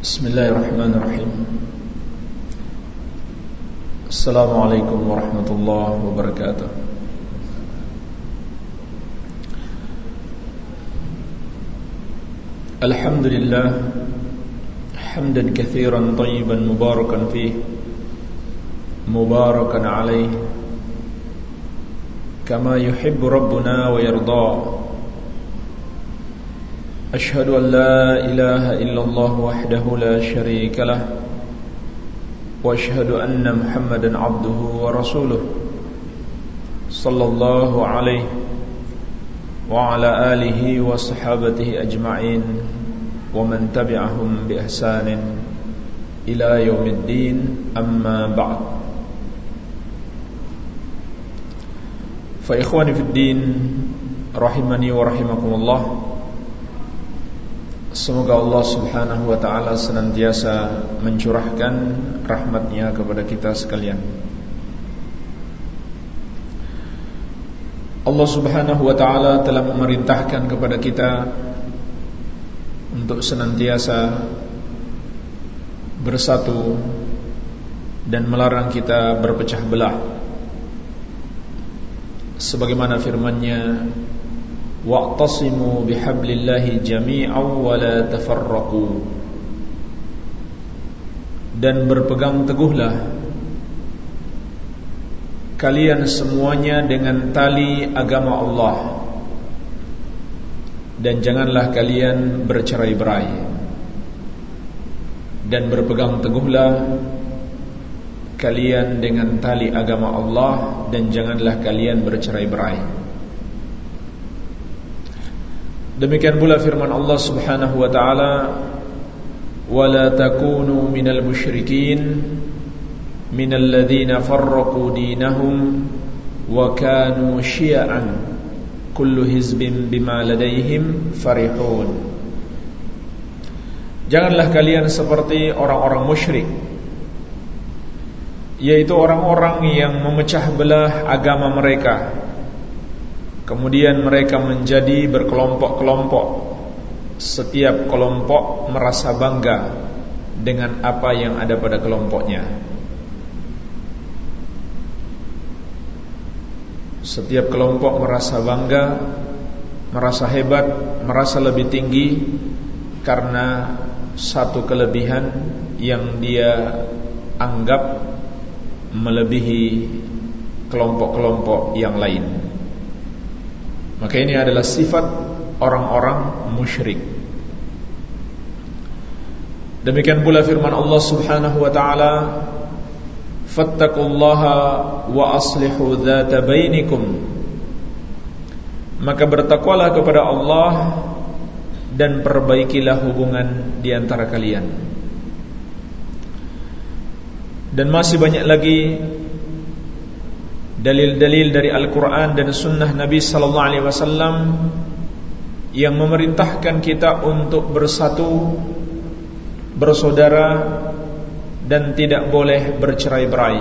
بسم الله الرحمن الرحيم. السلام عليكم ورحمة الله وبركاته. الحمد لله حمدا كثيرا طيبا مباركا فيه مباركا عليه كما يحب ربنا ويرضى أشهد أن لا إله إلا الله وحده لا شريك له وأشهد أن محمدا عبده ورسوله صلى الله عليه وعلى آله وصحابته أجمعين ومن تبعهم بإحسان إلى يوم الدين أما بعد. فإخواني في الدين رحمني ورحمكم الله Semoga Allah subhanahu wa ta'ala senantiasa mencurahkan rahmatnya kepada kita sekalian. Allah subhanahu wa ta'ala telah memerintahkan kepada kita Untuk senantiasa bersatu Dan melarang kita berpecah belah. Sebagaimana firmannya wa'tasimu bihablillahi jami'an wa la tafarraqu. Dan berpegang teguhlah kalian semuanya dengan tali agama Allah. Dan janganlah kalian bercerai-berai dan berpegang teguhlah kalian dengan tali agama Allah dan janganlah kalian bercerai-berai Demikian pula firman Allah Subhanahu wa taala wala takunu minal musyrikin minal ladzina farraqu dinahum wa kanu syi'an kullu hizbin bima ladaihim farihun. Janganlah kalian seperti orang-orang musyrik yaitu orang-orang yang memecah belah agama mereka Kemudian mereka menjadi berkelompok-kelompok. Setiap kelompok merasa bangga Dengan apa yang ada pada kelompoknya. Setiap kelompok merasa bangga Merasa hebat Merasa lebih tinggi Karena satu kelebihan Yang dia anggap Melebihi kelompok-kelompok yang lain maka ini adalah sifat orang-orang musyrik. Demikian pula firman Allah Subhanahu wa taala, "Fattaqullaha wa aslihu dzata bainikum." Maka bertakwalah kepada Allah dan perbaikilah hubungan di antara kalian. Dan masih banyak lagi dalil-dalil dari Al-Quran dan Sunnah Nabi Sallallahu Alaihi Wasallam yang memerintahkan kita untuk bersatu, bersaudara, dan tidak boleh bercerai-berai.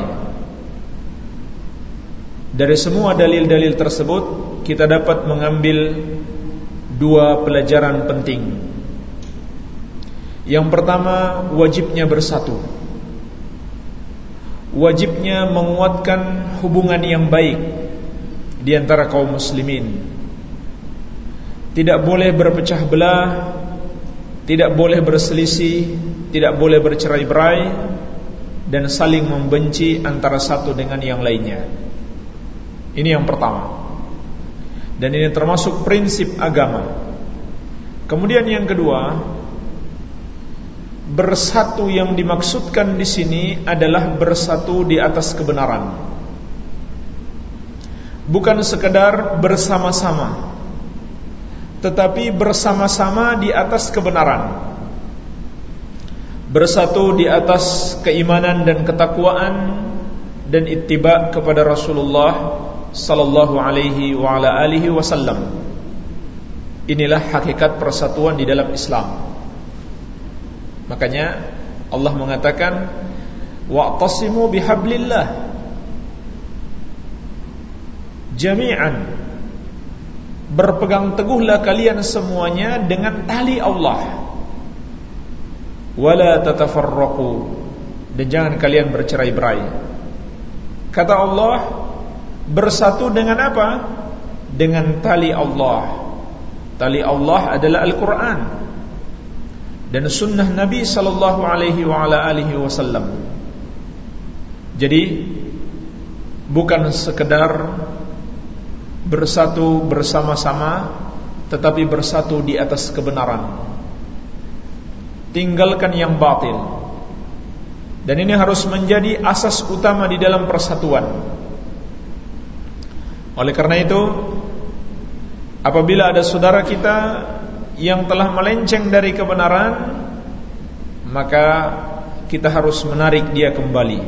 Dari semua dalil-dalil tersebut, kita dapat mengambil dua pelajaran penting. Yang pertama, wajibnya bersatu wajibnya menguatkan hubungan yang baik di antara kaum muslimin. Tidak boleh berpecah belah, tidak boleh berselisih, tidak boleh bercerai-berai dan saling membenci antara satu dengan yang lainnya. Ini yang pertama. Dan ini termasuk prinsip agama. Kemudian yang kedua, bersatu yang dimaksudkan di sini adalah bersatu di atas kebenaran. Bukan sekedar bersama-sama, tetapi bersama-sama di atas kebenaran. Bersatu di atas keimanan dan ketakwaan dan ittiba kepada Rasulullah sallallahu alaihi wa ala alihi wasallam. Inilah hakikat persatuan di dalam Islam. Makanya Allah mengatakan wa'tasimu bihablillah. Jami'an. Berpegang teguhlah kalian semuanya dengan tali Allah. Wala tatafarraqu. Dan jangan kalian bercerai-berai. Kata Allah bersatu dengan apa? Dengan tali Allah. Tali Allah adalah Al-Qur'an dan sunnah Nabi sallallahu alaihi wa ala alihi wasallam. Jadi bukan sekedar bersatu bersama-sama tetapi bersatu di atas kebenaran. Tinggalkan yang batil. Dan ini harus menjadi asas utama di dalam persatuan. Oleh karena itu apabila ada saudara kita yang telah melenceng dari kebenaran maka kita harus menarik dia kembali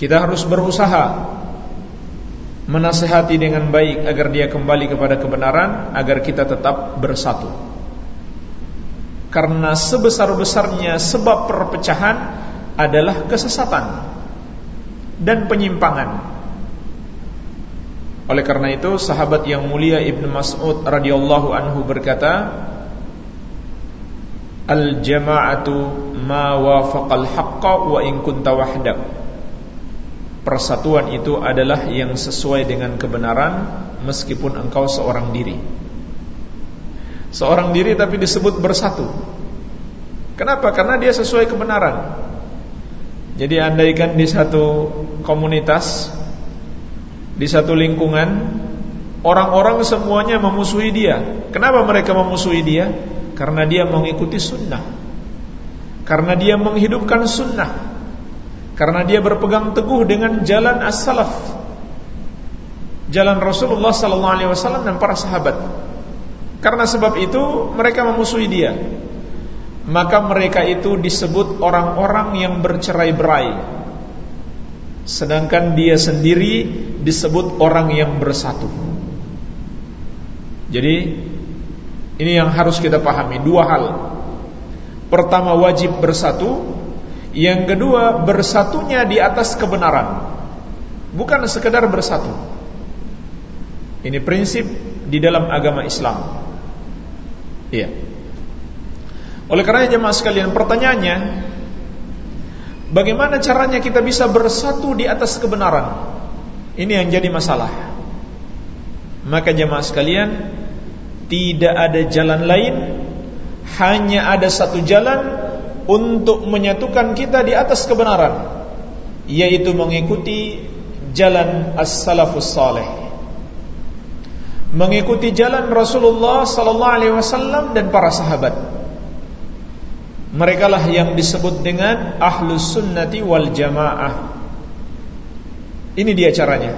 kita harus berusaha menasehati dengan baik agar dia kembali kepada kebenaran agar kita tetap bersatu karena sebesar-besarnya sebab perpecahan adalah kesesatan dan penyimpangan. Oleh karena itu sahabat yang mulia Ibnu Mas'ud radhiyallahu anhu berkata, "Al-jama'atu ma wafaqal haqqa wa in kunta wahdak." Persatuan itu adalah yang sesuai dengan kebenaran meskipun engkau seorang diri seorang diri tapi disebut bersatu. Kenapa? Karena dia sesuai kebenaran. Jadi andaikan di satu komunitas, di satu lingkungan, orang-orang semuanya memusuhi dia. Kenapa mereka memusuhi dia? Karena dia mengikuti sunnah. Karena dia menghidupkan sunnah. Karena dia berpegang teguh dengan jalan as-salaf. Jalan Rasulullah wasallam dan para sahabat. Karena sebab itu mereka memusuhi dia. Maka mereka itu disebut orang-orang yang bercerai-berai. Sedangkan dia sendiri disebut orang yang bersatu. Jadi ini yang harus kita pahami dua hal. Pertama wajib bersatu, yang kedua bersatunya di atas kebenaran. Bukan sekedar bersatu. Ini prinsip di dalam agama Islam. Iya. Oleh karena jemaah sekalian, pertanyaannya, bagaimana caranya kita bisa bersatu di atas kebenaran? Ini yang jadi masalah. Maka jemaah sekalian, tidak ada jalan lain, hanya ada satu jalan untuk menyatukan kita di atas kebenaran, yaitu mengikuti jalan as-salafus saleh mengikuti jalan Rasulullah sallallahu alaihi wasallam dan para sahabat. Mereka lah yang disebut dengan ahlus sunnati wal jamaah. Ini dia caranya.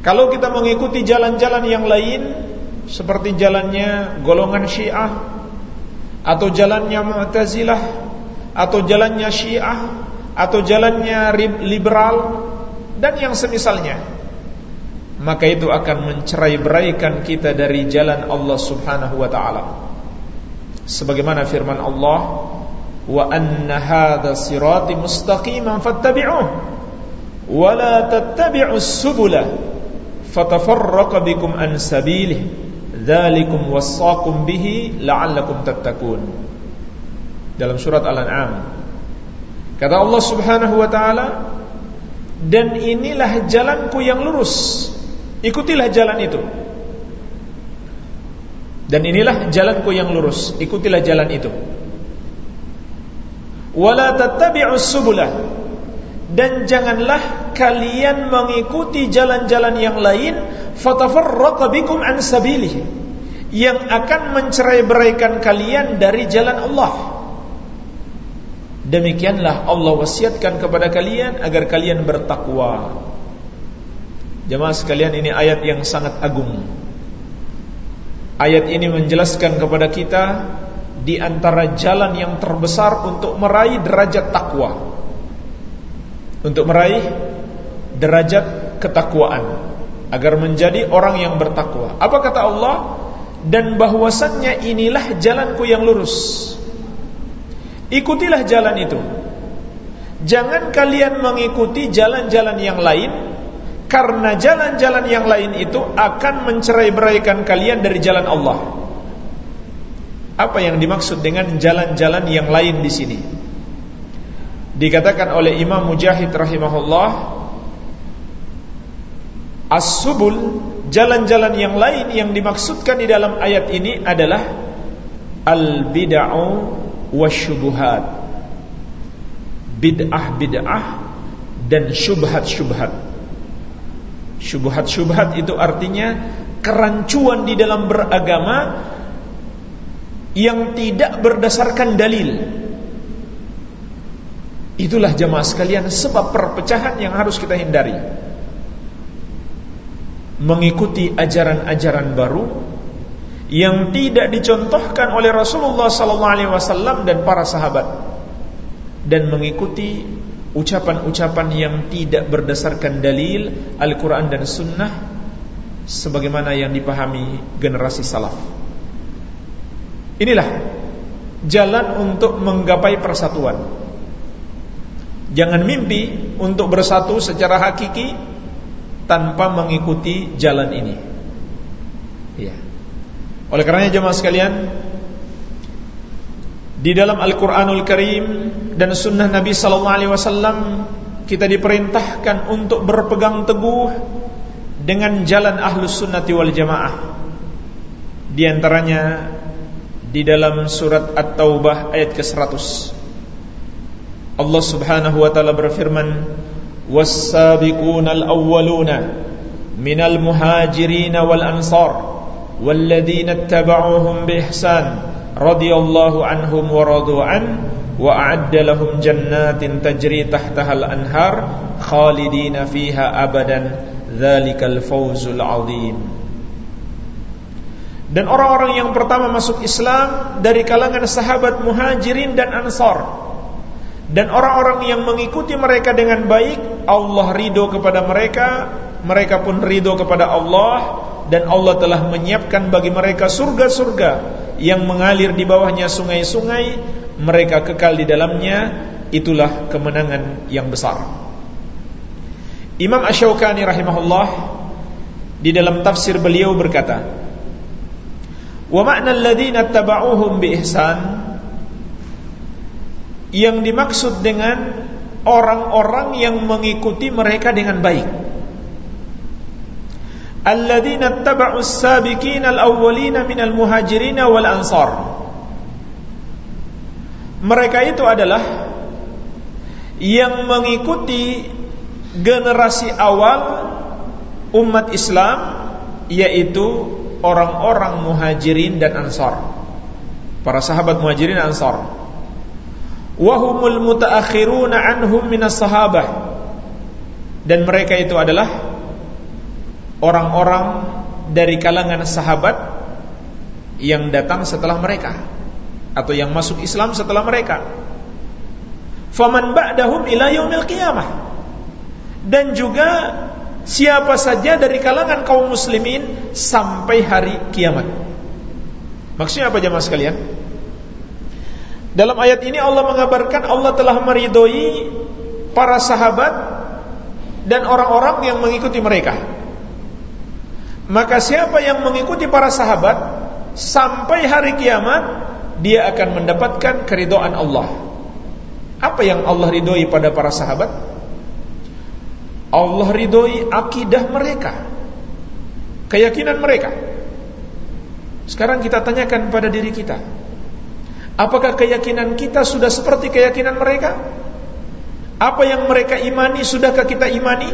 Kalau kita mengikuti jalan-jalan yang lain seperti jalannya golongan Syiah atau jalannya Mu'tazilah atau jalannya Syiah atau jalannya liberal dan yang semisalnya maka itu akan mencerai-beraikan kita dari jalan Allah Subhanahu wa taala. Sebagaimana firman Allah, "Wa anna hadha sirati mustaqiman fattabi'uh wa la tattabi'us subula fatafarraqa bikum an sabilihi. Dzalikum wassaqum bihi la'allakum tattaqun." Dalam surat Al-An'am. Kata Allah Subhanahu wa taala, "Dan inilah jalanku yang lurus." Ikutilah jalan itu. Dan inilah jalanku yang lurus, ikutilah jalan itu. Wala tattabi'us subulah. Dan janganlah kalian mengikuti jalan-jalan yang lain fatafarraqa bikum an yang akan mencerai-beraikan kalian dari jalan Allah. Demikianlah Allah wasiatkan kepada kalian agar kalian bertakwa. Jemaah sekalian ini ayat yang sangat agung. Ayat ini menjelaskan kepada kita di antara jalan yang terbesar untuk meraih derajat takwa. Untuk meraih derajat ketakwaan agar menjadi orang yang bertakwa. Apa kata Allah? Dan bahwasannya inilah jalanku yang lurus. Ikutilah jalan itu. Jangan kalian mengikuti jalan-jalan yang lain karena jalan-jalan yang lain itu akan mencerai-beraikan kalian dari jalan Allah. Apa yang dimaksud dengan jalan-jalan yang lain di sini? Dikatakan oleh Imam Mujahid rahimahullah, as-subul jalan-jalan yang lain yang dimaksudkan di dalam ayat ini adalah al-bid'ah wasyubuhat. Bid'ah-bid'ah dan syubhat-syubhat. Syubhat-syubhat itu artinya kerancuan di dalam beragama yang tidak berdasarkan dalil. Itulah jemaah sekalian sebab perpecahan yang harus kita hindari. Mengikuti ajaran-ajaran baru yang tidak dicontohkan oleh Rasulullah sallallahu alaihi wasallam dan para sahabat dan mengikuti ucapan-ucapan yang tidak berdasarkan dalil Al-Qur'an dan sunnah sebagaimana yang dipahami generasi salaf. Inilah jalan untuk menggapai persatuan. Jangan mimpi untuk bersatu secara hakiki tanpa mengikuti jalan ini. Ya. Oleh karenanya jemaah sekalian, di dalam Al-Qur'anul Karim dan sunnah Nabi sallallahu alaihi wasallam kita diperintahkan untuk berpegang teguh dengan jalan ahlus sunnati wal jamaah. Di antaranya di dalam surat At-Taubah ayat ke-100 Allah Subhanahu wa taala berfirman was-sabiqunal awwaluna minal muhajirin wal ansar walladzina ittaba'uuhum biihsan radhiyallahu anhum wa radu an wa a'adda lahum jannatin tajri tahtaha al-anhar khalidina fiha abadan dzalikal fawzul 'adzim dan orang-orang yang pertama masuk Islam dari kalangan sahabat muhajirin dan ansar. Dan orang-orang yang mengikuti mereka dengan baik Allah ridho kepada mereka mereka pun ridho kepada Allah dan Allah telah menyiapkan bagi mereka surga-surga yang mengalir di bawahnya sungai-sungai mereka kekal di dalamnya itulah kemenangan yang besar Imam Ash-Shawqani rahimahullah di dalam tafsir beliau berkata Wa alladhina taba'uhum bi ihsan yang dimaksud dengan orang-orang yang mengikuti mereka dengan baik. Alladzina taba'us sabiqin al-awwalina minal muhajirin wal ansar. Mereka itu adalah yang mengikuti generasi awal umat Islam yaitu orang-orang muhajirin dan ansar. Para sahabat muhajirin dan ansar. Wahumul mutaakhiruna anhum minas sahabah. Dan mereka itu adalah orang-orang dari kalangan sahabat yang datang setelah mereka atau yang masuk Islam setelah mereka faman ba'dahum ila yaumil qiyamah dan juga siapa saja dari kalangan kaum muslimin sampai hari kiamat. Maksudnya apa jemaah sekalian? Dalam ayat ini Allah mengabarkan Allah telah meridhoi para sahabat dan orang-orang yang mengikuti mereka. Maka siapa yang mengikuti para sahabat sampai hari kiamat, dia akan mendapatkan keridhaan Allah. Apa yang Allah ridhoi pada para sahabat? Allah ridhoi akidah mereka Keyakinan mereka Sekarang kita tanyakan pada diri kita Apakah keyakinan kita sudah seperti keyakinan mereka? Apa yang mereka imani Sudahkah kita imani?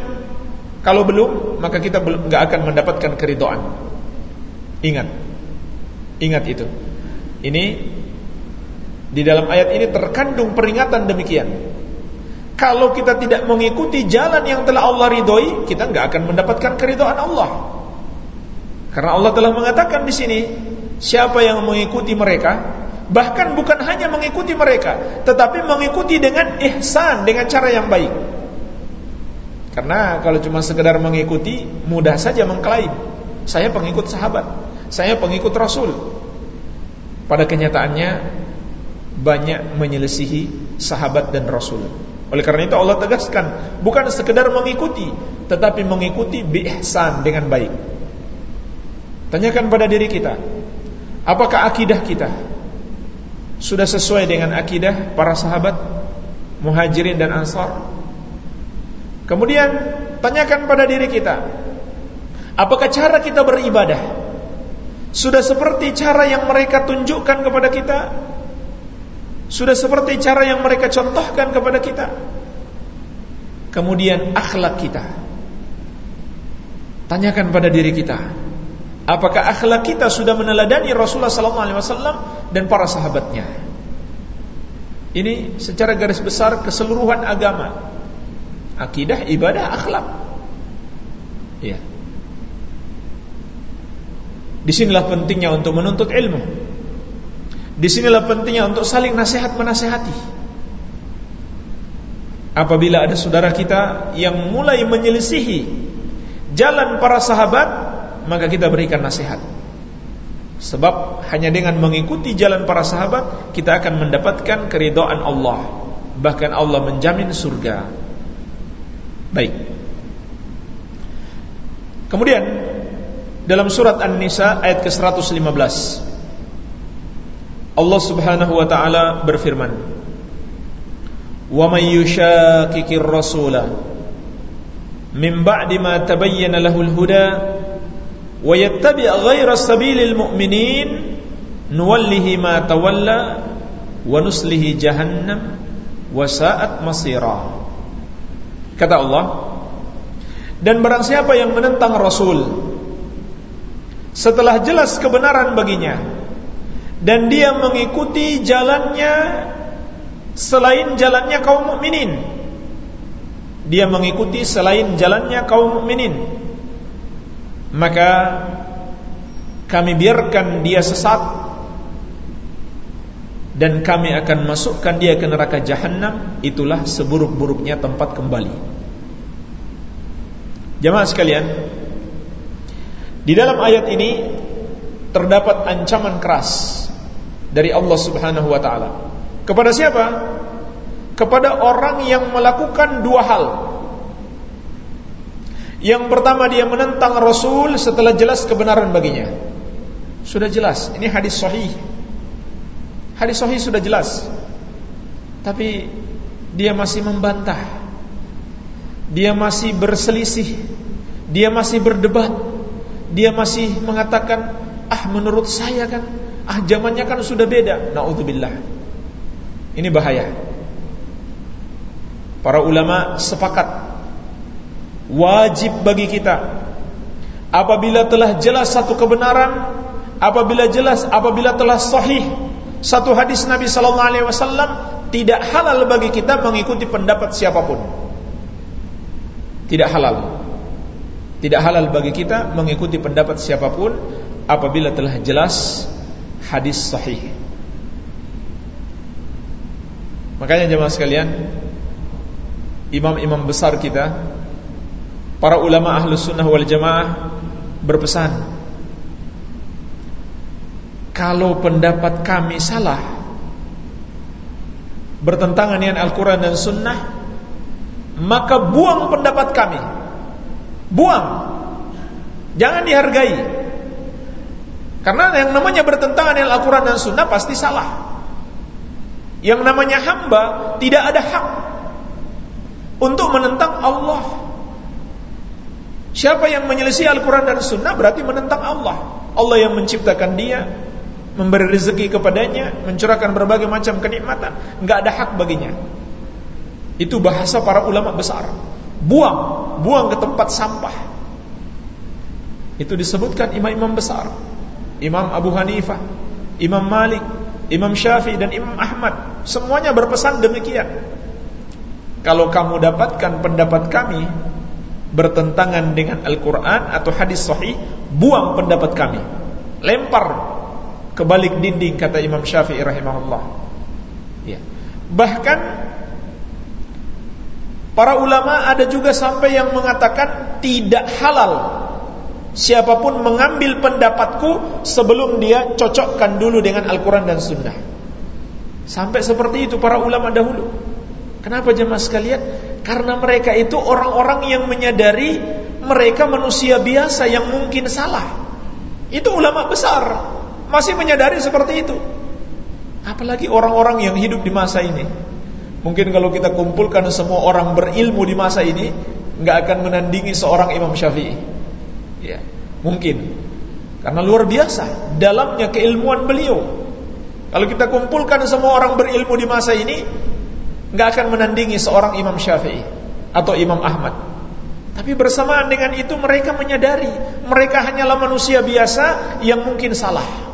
Kalau belum Maka kita nggak akan mendapatkan keridoan Ingat Ingat itu Ini Di dalam ayat ini terkandung peringatan demikian kalau kita tidak mengikuti jalan yang telah Allah ridhoi, kita nggak akan mendapatkan keridhaan Allah. Karena Allah telah mengatakan di sini, siapa yang mengikuti mereka, bahkan bukan hanya mengikuti mereka, tetapi mengikuti dengan ihsan, dengan cara yang baik. Karena kalau cuma sekedar mengikuti, mudah saja mengklaim, saya pengikut sahabat, saya pengikut Rasul. Pada kenyataannya banyak menyelisihi sahabat dan Rasul. Oleh karena itu Allah tegaskan bukan sekedar mengikuti tetapi mengikuti biihsan dengan baik. Tanyakan pada diri kita, apakah akidah kita, Sudah sesuai dengan akidah para sahabat Muhajirin dan Ansar Kemudian tanyakan pada diri kita Apakah cara kita beribadah Sudah seperti cara yang mereka tunjukkan kepada kita? Sudah seperti cara yang mereka contohkan kepada kita? Kemudian akhlak kita. Tanyakan pada diri kita Apakah akhlak kita sudah meneladani Rasulullah SAW dan para sahabatnya? Ini secara garis besar keseluruhan agama Akidah, ibadah, akhlak. Ya Di sinilah pentingnya untuk menuntut ilmu. Di sinilah pentingnya untuk saling nasihat menasehati Apabila ada saudara kita yang mulai menyelisihi Jalan para sahabat Maka kita berikan nasihat. Sebab hanya dengan mengikuti jalan para sahabat Kita akan mendapatkan keridhaan Allah. Bahkan Allah menjamin surga Baik. Kemudian dalam surat An-Nisa ayat ke-115 Allah Subhanahu wa taala berfirman Wa may yushaqiqir rasula min ba'di ma tabayyana lahul huda wa yattabi' ghayra sabilil mu'minin nuwallihi ma tawalla wa nuslihi jahannam wa sa'at Kata Allah Dan barang siapa yang menentang Rasul setelah jelas kebenaran baginya dan dia mengikuti jalannya selain jalannya kaum mukminin dia mengikuti selain jalannya kaum mukminin maka kami biarkan dia sesat dan kami akan masukkan dia ke neraka jahanam itulah seburuk-buruknya tempat kembali jemaah sekalian di dalam ayat ini terdapat ancaman keras dari Allah Subhanahu wa taala. Kepada siapa? Kepada orang yang melakukan dua hal. Yang pertama dia menentang Rasul setelah jelas kebenaran baginya. Sudah jelas, ini hadis sahih. Hadis sahih sudah jelas. Tapi dia masih membantah. Dia masih berselisih. Dia masih berdebat dia masih mengatakan ah menurut saya kan ah zamannya kan sudah beda naudzubillah ini bahaya para ulama sepakat wajib bagi kita apabila telah jelas satu kebenaran apabila jelas apabila telah sahih satu hadis Nabi sallallahu alaihi wasallam tidak halal bagi kita mengikuti pendapat siapa pun tidak halal tidak halal bagi kita mengikuti pendapat siapa pun apabila telah jelas hadis sahih. Makanya jemaah sekalian, imam-imam besar kita, para ulama ahlus sunnah wal jamaah berpesan, kalau pendapat kami salah, bertentangan dengan Al-Quran dan Sunnah, maka buang pendapat kami Buang. Jangan dihargai. Karena yang namanya bertentangan dengan Al-Quran dan Sunnah pasti salah. Yang namanya hamba tidak ada hak untuk menentang Allah. Siapa yang menyelisih Al-Quran dan Sunnah berarti menentang Allah. Allah yang menciptakan dia, memberi rezeki kepadanya, mencurahkan berbagai macam kenikmatan, nggak ada hak baginya. Itu bahasa para ulama besar buang, buang ke tempat sampah. Itu disebutkan imam-imam besar. Imam Abu Hanifah, Imam Malik, Imam Syafi'i dan Imam Ahmad, semuanya berpesan demikian. Kalau kamu dapatkan pendapat kami bertentangan dengan Al-Qur'an atau hadis sahih, buang pendapat kami. Lempar ke balik dinding kata Imam Syafi'i rahimahullah. Ya. Bahkan Para ulama ada juga sampai yang mengatakan tidak halal siapa pun mengambil pendapatku sebelum dia cocokkan dulu dengan Al-Quran dan Sunnah. Sampai seperti itu para ulama dahulu. Kenapa jemaah sekalian? Karena mereka itu orang-orang yang menyadari mereka manusia biasa yang mungkin salah. Itu ulama besar masih menyadari seperti itu. Apalagi orang-orang yang hidup di masa ini. Mungkin kalau kita kumpulkan semua orang berilmu di masa ini, nggak akan menandingi seorang Imam Syafi'i. Ya, mungkin. Karena luar biasa dalamnya keilmuan beliau. Kalau kita kumpulkan semua orang berilmu di masa ini, nggak akan menandingi seorang Imam Syafi'i atau Imam Ahmad. Tapi bersamaan dengan itu mereka menyadari mereka hanyalah manusia biasa yang mungkin salah.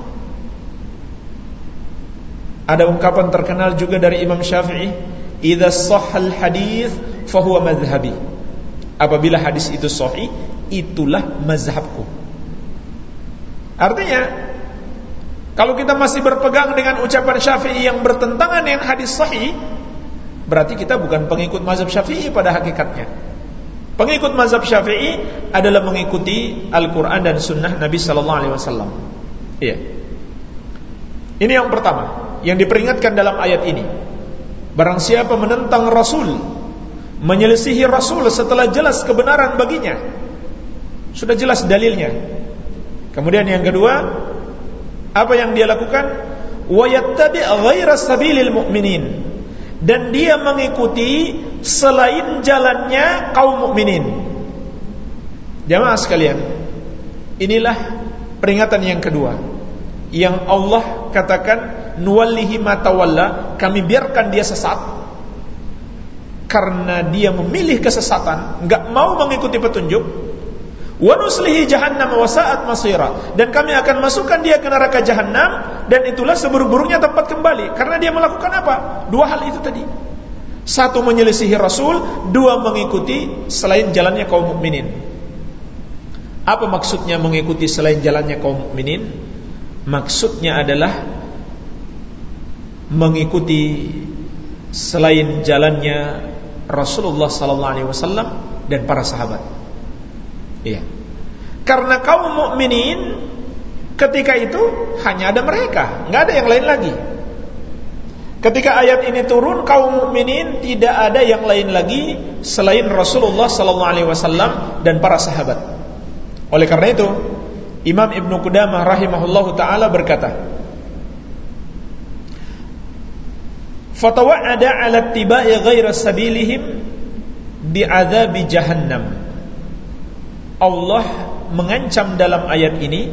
Ada ungkapan terkenal juga dari Imam Syafi'i, "Idza sahhal hadis fahuwa madhhabi." Apabila hadis itu sahih, itulah mazhabku. Artinya, kalau kita masih berpegang dengan ucapan Syafi'i yang bertentangan dengan hadis sahih, berarti kita bukan pengikut mazhab Syafi'i pada hakikatnya. Pengikut mazhab Syafi'i adalah mengikuti Al-Qur'an dan sunnah Nabi sallallahu alaihi wasallam. Iya. Ini yang pertama yang diperingatkan dalam ayat ini. Barang siapa menentang Rasul, menyelisihi Rasul setelah jelas kebenaran baginya. Sudah jelas dalilnya. Kemudian yang kedua, apa yang dia lakukan? Wa yattabi' ghaira sabilil mu'minin. Dan dia mengikuti selain jalannya kaum mukminin. Jamaah sekalian, inilah peringatan yang kedua yang Allah katakan nuwallihi matawalla kami biarkan dia sesat. Karena dia memilih kesesatan nggak mau mengikuti petunjuk. Wa nuslihi jahannam wa sa'at masira. Dan kami akan masukkan dia ke neraka jahannam dan itulah seburuk-buruknya tempat kembali. Karena dia melakukan apa? Dua hal itu tadi. Satu menyelisihi rasul dua mengikuti selain jalannya kaum mukminin. Apa maksudnya mengikuti selain jalannya kaum mukminin? Maksudnya adalah mengikuti selain jalannya Rasulullah sallallahu alaihi wasallam dan para sahabat. Iya. Karena kaum mukminin ketika itu hanya ada mereka, nggak ada yang lain lagi. Ketika ayat ini turun, kaum mukminin tidak ada yang lain lagi selain Rasulullah sallallahu alaihi wasallam dan para sahabat. Oleh karena itu, Imam Ibn Qudamah rahimahullahu taala berkata, "Fatawa'ada 'ala tibai ghaira sabilihim bi'adzabi jahannam." Allah mengancam dalam ayat ini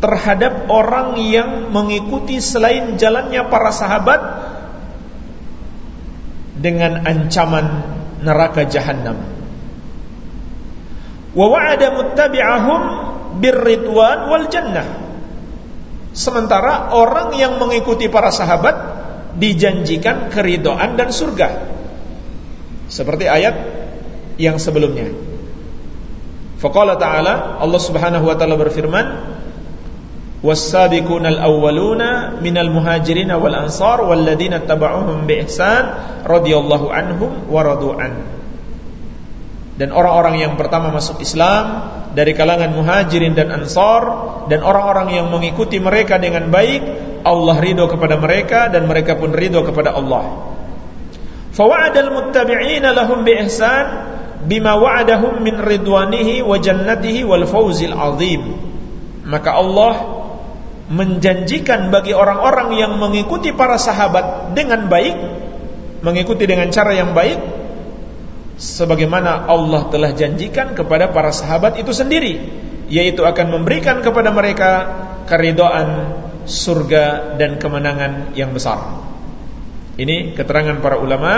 terhadap orang yang mengikuti selain jalannya para sahabat dengan ancaman neraka jahannam. Wa wa'ada muttabi'ahum birridwan wal jannah. Sementara orang yang mengikuti para sahabat dijanjikan keridoan dan surga. Seperti ayat yang sebelumnya. Faqala ta'ala Allah Subhanahu wa taala berfirman awwaluna minal muhajirin wal ansar walladzina tabauhum bi ihsan radhiyallahu anhum wa radu'an dan orang-orang yang pertama masuk Islam dari kalangan muhajirin dan ansar dan orang-orang yang mengikuti mereka dengan baik Allah ridho kepada mereka dan mereka pun ridho kepada Allah. Fawa'adal muttabi'ina lahum bi ihsan bima wa'adahum min ridwanihi wa jannatihi wal fawzil azim. Maka Allah menjanjikan bagi orang-orang yang mengikuti para sahabat dengan baik mengikuti dengan cara yang baik sebagaimana Allah telah janjikan kepada para sahabat itu sendiri yaitu akan memberikan kepada mereka keridhaan surga dan kemenangan yang besar. Ini keterangan para ulama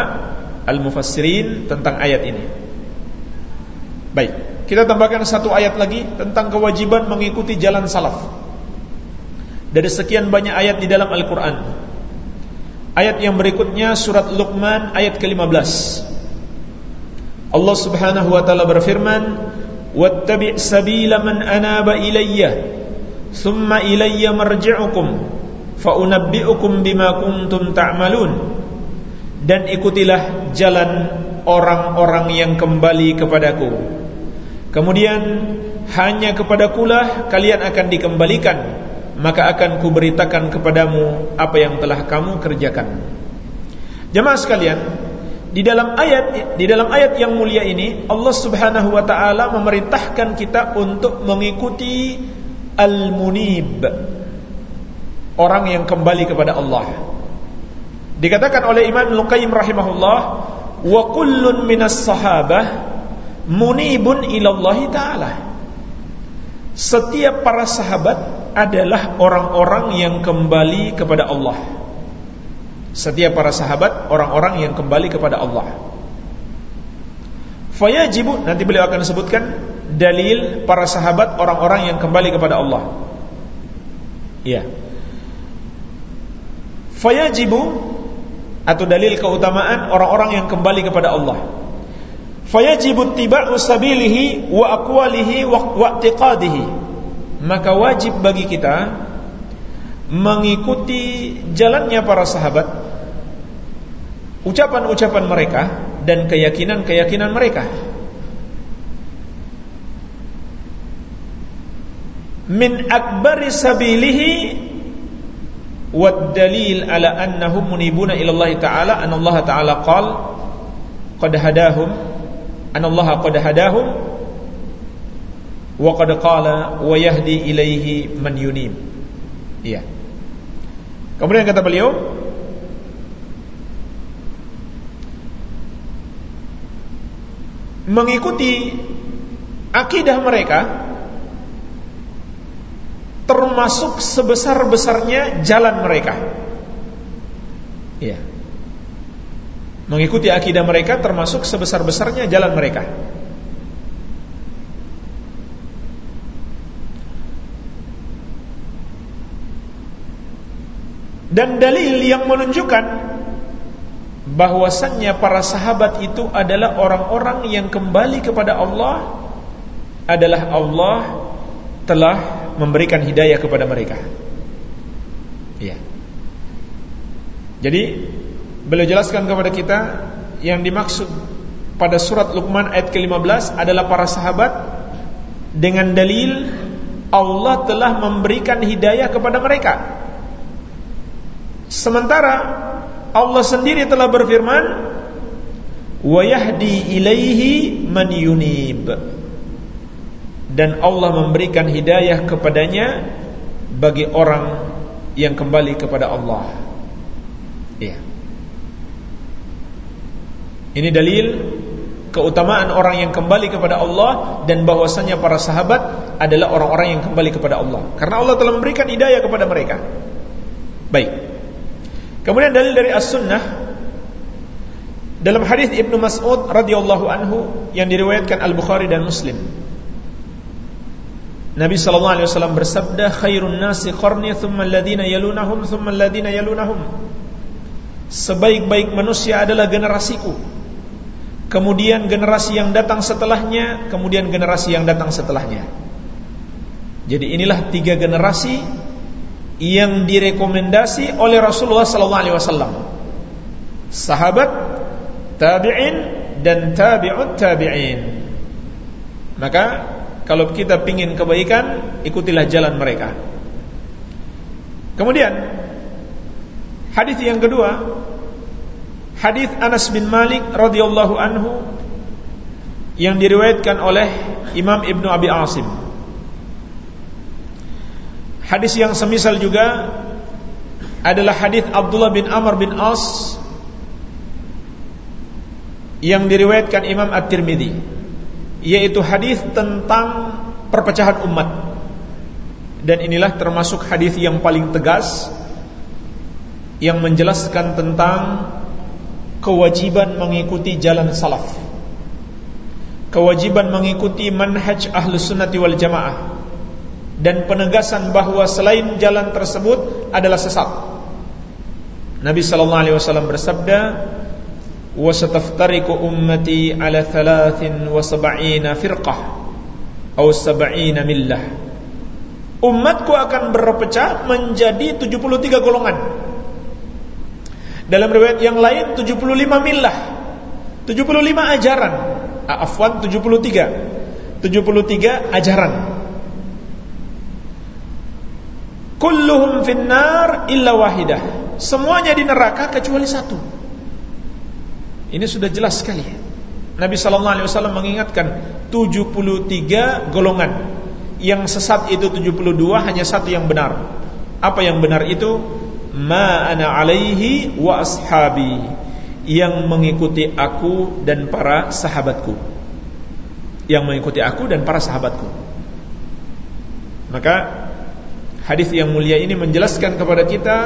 al-mufassirin tentang ayat ini. Baik kita tambahkan satu ayat lagi tentang kewajiban mengikuti jalan salaf. Dari sekian banyak ayat di dalam Al-Quran. Ayat yang berikutnya surat Luqman ayat ke-15 Allah Subhanahu wa taala berfirman, "Wattabi' sabila man anaba ilayya, thumma ilayya marji'ukum fa unabbi'ukum bima kuntum ta'malun." Dan ikutilah jalan orang-orang yang kembali kepadaku. Kemudian hanya kepadakulah kalian akan dikembalikan, maka akan kuberitakan kepadamu apa yang telah kamu kerjakan. Jemaah sekalian, di dalam ayat di dalam ayat yang mulia ini Allah Subhanahu wa taala memerintahkan kita untuk mengikuti al-munib. orang yang kembali kepada Allah. Dikatakan oleh Imam Al-Qayyim rahimahullah, wa kullun minas sahabah munibun ilallahi ta'ala. Setiap para sahabat adalah orang-orang yang kembali kepada Allah. Setiap para sahabat orang-orang yang kembali kepada Allah. Fayajibu nanti beliau akan sebutkan dalil para sahabat orang-orang yang kembali kepada Allah. Ya. Fayajibu atau dalil keutamaan orang-orang yang kembali kepada Allah. Fayajibu tiba'u sabilihi wa aqwalihi wa i'tiqadihi. Maka wajib bagi kita mengikuti jalannya para sahabat, ucapan-ucapan mereka dan keyakinan-keyakinan mereka. min akbari sabilihi wad dalil ala annahum munibuna ila Allah taala an Allah taala qal qad hadahum an Allah qad hadahum wa qad qala wa yahdi ilaihi man yunib iya kemudian kata beliau mengikuti akidah mereka termasuk sebesar-besarnya jalan mereka. Ya. Mengikuti akidah mereka termasuk sebesar-besarnya jalan mereka. Dan dalil yang menunjukkan bahwasannya para sahabat itu adalah orang-orang yang kembali kepada Allah adalah Allah telah memberikan hidayah kepada mereka. Iya. Jadi beliau jelaskan kepada kita yang dimaksud pada surat Luqman ayat ke-15 adalah para sahabat dengan dalil Allah telah memberikan hidayah kepada mereka. Sementara Allah sendiri telah berfirman, "Wa yahdi ilaihi man yunib." dan Allah memberikan hidayah kepadanya bagi orang yang kembali kepada Allah. Iya. Ini dalil keutamaan orang yang kembali kepada Allah dan bahwasanya para sahabat adalah orang-orang yang kembali kepada Allah karena Allah telah memberikan hidayah kepada mereka. Baik. Kemudian dalil dari As-Sunnah dalam hadis Ibnu Mas'ud radhiyallahu anhu yang diriwayatkan Al-Bukhari dan Muslim. Nabi sallallahu alaihi wasallam bersabda khairun nasi qarni thumma alladhina yalunahum thumma alladhina yalunahum. Sebaik-baik manusia adalah generasiku. Kemudian generasi yang datang setelahnya Kemudian generasi yang datang setelahnya. Jadi inilah tiga generasi Yang direkomendasi oleh Rasulullah sallallahu alaihi wasallam Sahabat Tabi'in Dan tabi'ut tabi'in Maka kalau kita pingin kebaikan, ikutilah jalan mereka. Kemudian hadis yang kedua, hadis Anas bin Malik radhiyallahu anhu yang diriwayatkan oleh Imam Ibnu Abi Asim. Hadis yang semisal juga adalah hadis Abdullah bin Amr bin As yang diriwayatkan Imam At-Tirmidzi yaitu hadis tentang perpecahan umat. Dan inilah termasuk hadis yang paling tegas yang menjelaskan tentang kewajiban mengikuti jalan salaf. Kewajiban mengikuti manhaj ahlus sunnati wal jamaah dan penegasan bahwa selain jalan tersebut adalah sesat. Nabi sallallahu alaihi wasallam bersabda, "Wa sataftariqu ummati ala 73 firqah atau 70 millah." Umatku akan berpecah menjadi 73 golongan. Dalam riwayat yang lain 75 millah. 75 ajaran. Ah, afwan 73. 73 ajaran. Kulluhum finnar illa wahidah Semuanya di neraka kecuali satu ini sudah jelas sekali. Nabi sallallahu alaihi mengingatkan 73 golongan. Yang sesat itu 72 hanya satu yang benar. Apa yang benar itu? Ma ana alaihi wa ashabi yang mengikuti aku dan para sahabatku. Yang mengikuti aku dan para sahabatku. Maka hadis yang mulia ini menjelaskan kepada kita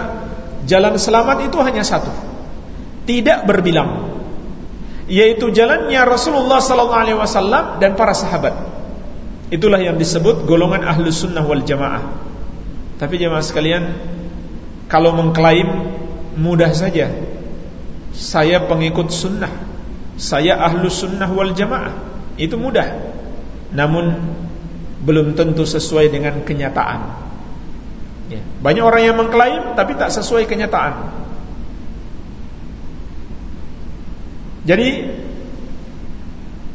jalan selamat itu hanya satu. Tidak berbilang. Yaitu jalannya Rasulullah sallallahu dan para sahabat. Itulah yang disebut golongan ahlus sunnah wal jamaah. Tapi jemaah sekalian, kalau mengklaim mudah saja. Saya pengikut sunnah, saya ahlu sunnah wal jamaah. Itu mudah. Namun belum tentu sesuai dengan kenyataan. Ya. Banyak orang yang mengklaim tapi tak sesuai kenyataan. Jadi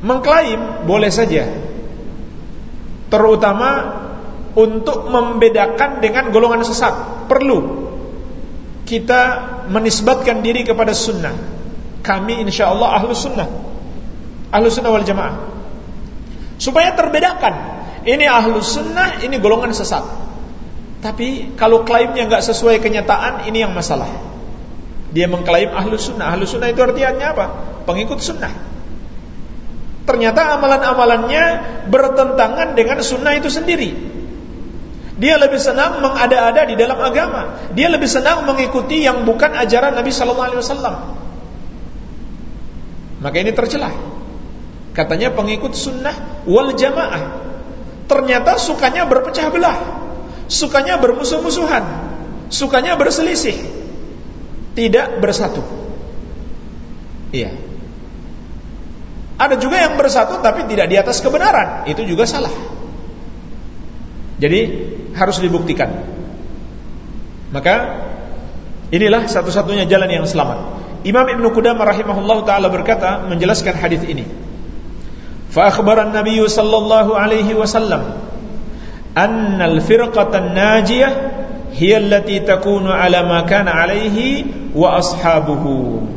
mengklaim boleh saja. Terutama untuk membedakan dengan golongan sesat perlu kita menisbatkan diri kepada sunnah kami insya Allah ahlu sunnah ahlu sunnah wal jamaah supaya terbedakan ini ahlu sunnah ini golongan sesat tapi kalau klaimnya nggak sesuai kenyataan ini yang masalah dia mengklaim ahlu sunnah ahlu sunnah itu artinya apa pengikut sunnah ternyata amalan-amalannya bertentangan dengan sunnah itu sendiri dia lebih senang mengada-ada di dalam agama. Dia lebih senang mengikuti yang bukan ajaran Nabi sallallahu alaihi wasallam. Maka ini tercelah. Katanya pengikut sunnah wal jamaah. Ternyata sukanya berpecah belah. Sukanya bermusuh-musuhan. Sukanya berselisih. Tidak bersatu. Iya. Ada juga yang bersatu tapi tidak di atas kebenaran. Itu juga salah. Jadi harus dibuktikan. Maka inilah satu-satunya jalan yang selamat. Imam Ibn Qudamah rahimahullah taala berkata menjelaskan hadis ini. Fa akhbara an-nabiy sallallahu alaihi wasallam anna al-firqata an-najiyah hiya allati takunu ala ma kana alaihi wa ashabuhu.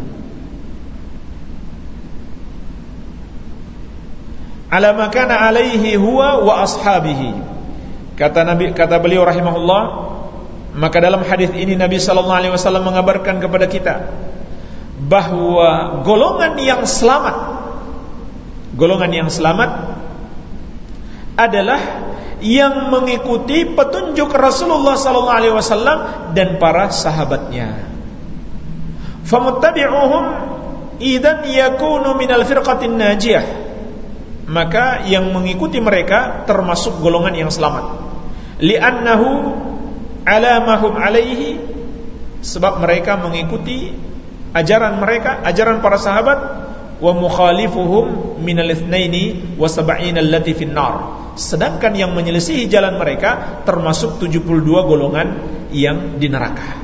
Ala ma kana alaihi huwa wa ashabihi. Kata Nabi kata beliau rahimahullah, maka dalam hadis ini Nabi sallallahu alaihi wasallam mengabarkan kepada kita bahwa golongan yang selamat golongan yang selamat adalah yang mengikuti petunjuk Rasulullah sallallahu alaihi wasallam dan para sahabatnya. Famuttabi'uhum idan yakunu minal firqatin najiyah. Maka yang mengikuti mereka termasuk golongan yang selamat li'annahu ala mahum alaihi sebab mereka mengikuti ajaran mereka ajaran para sahabat wa mukhalifuhum minal itsnaini wa sab'ina allati finnar sedangkan yang menyelisihi jalan mereka termasuk 72 golongan yang di neraka.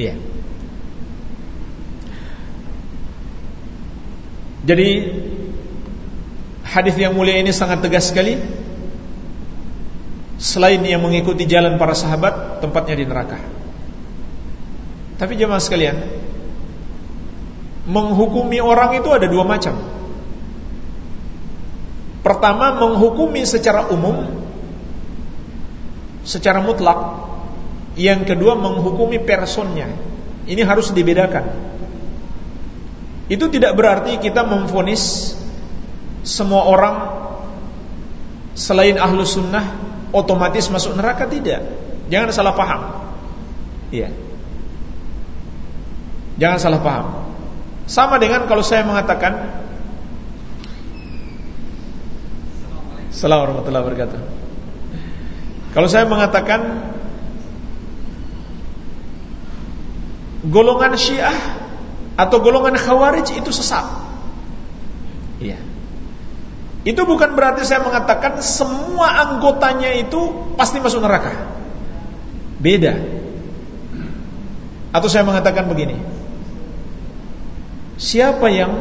Ya jadi hadis yang mulia ini sangat tegas sekali. Selain yang mengikuti jalan para sahabat Tempatnya di neraka. Tapi jemaah sekalian Menghukumi orang itu ada dua macam Pertama menghukumi secara umum Secara mutlak Yang kedua menghukumi personnya Ini harus dibedakan Itu tidak berarti kita memfonis Semua orang Selain ahlu sunnah otomatis masuk neraka tidak. Jangan salah paham. Iya. Jangan salah paham. Sama dengan kalau saya mengatakan Assalamualaikum warahmatullahi wabarakatuh. Kalau saya mengatakan golongan Syiah atau golongan Khawarij itu sesat. Iya. Itu bukan berarti saya mengatakan semua anggotanya itu pasti masuk neraka. Beda. Atau saya mengatakan begini. Siapa yang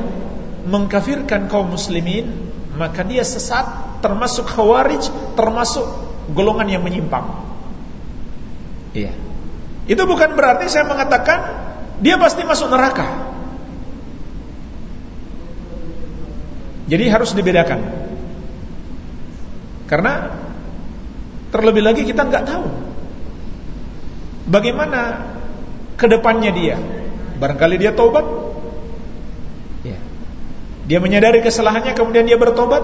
mengkafirkan kaum muslimin, maka dia sesat, termasuk khawarij, termasuk golongan yang menyimpang. Iya. Itu bukan berarti saya mengatakan dia pasti masuk neraka. Jadi harus dibedakan. Karena terlebih lagi kita nggak tahu. Bagaimana ke depannya dia? Barangkali dia taubat. Dia menyadari kesalahannya kemudian dia bertobat.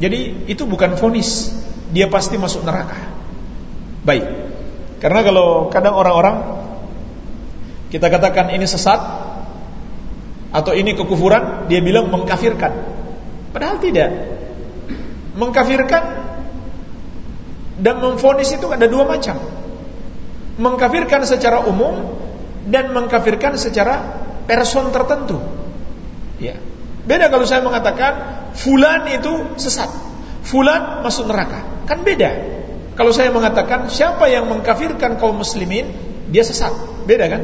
Jadi itu bukan fonis. Dia pasti masuk neraka. Baik. Karena kalau kadang orang-orang kita katakan ini sesat atau ini kekufuran, dia bilang mengkafirkan. Padahal tidak. Mengkafirkan dan memfonis itu ada dua macam. Mengkafirkan secara umum dan mengkafirkan secara person tertentu. Ya. Beda kalau saya mengatakan fulan itu sesat. Fulan masuk neraka. Kan beda. Kalau saya mengatakan siapa yang mengkafirkan kaum muslimin, dia sesat. Beda kan?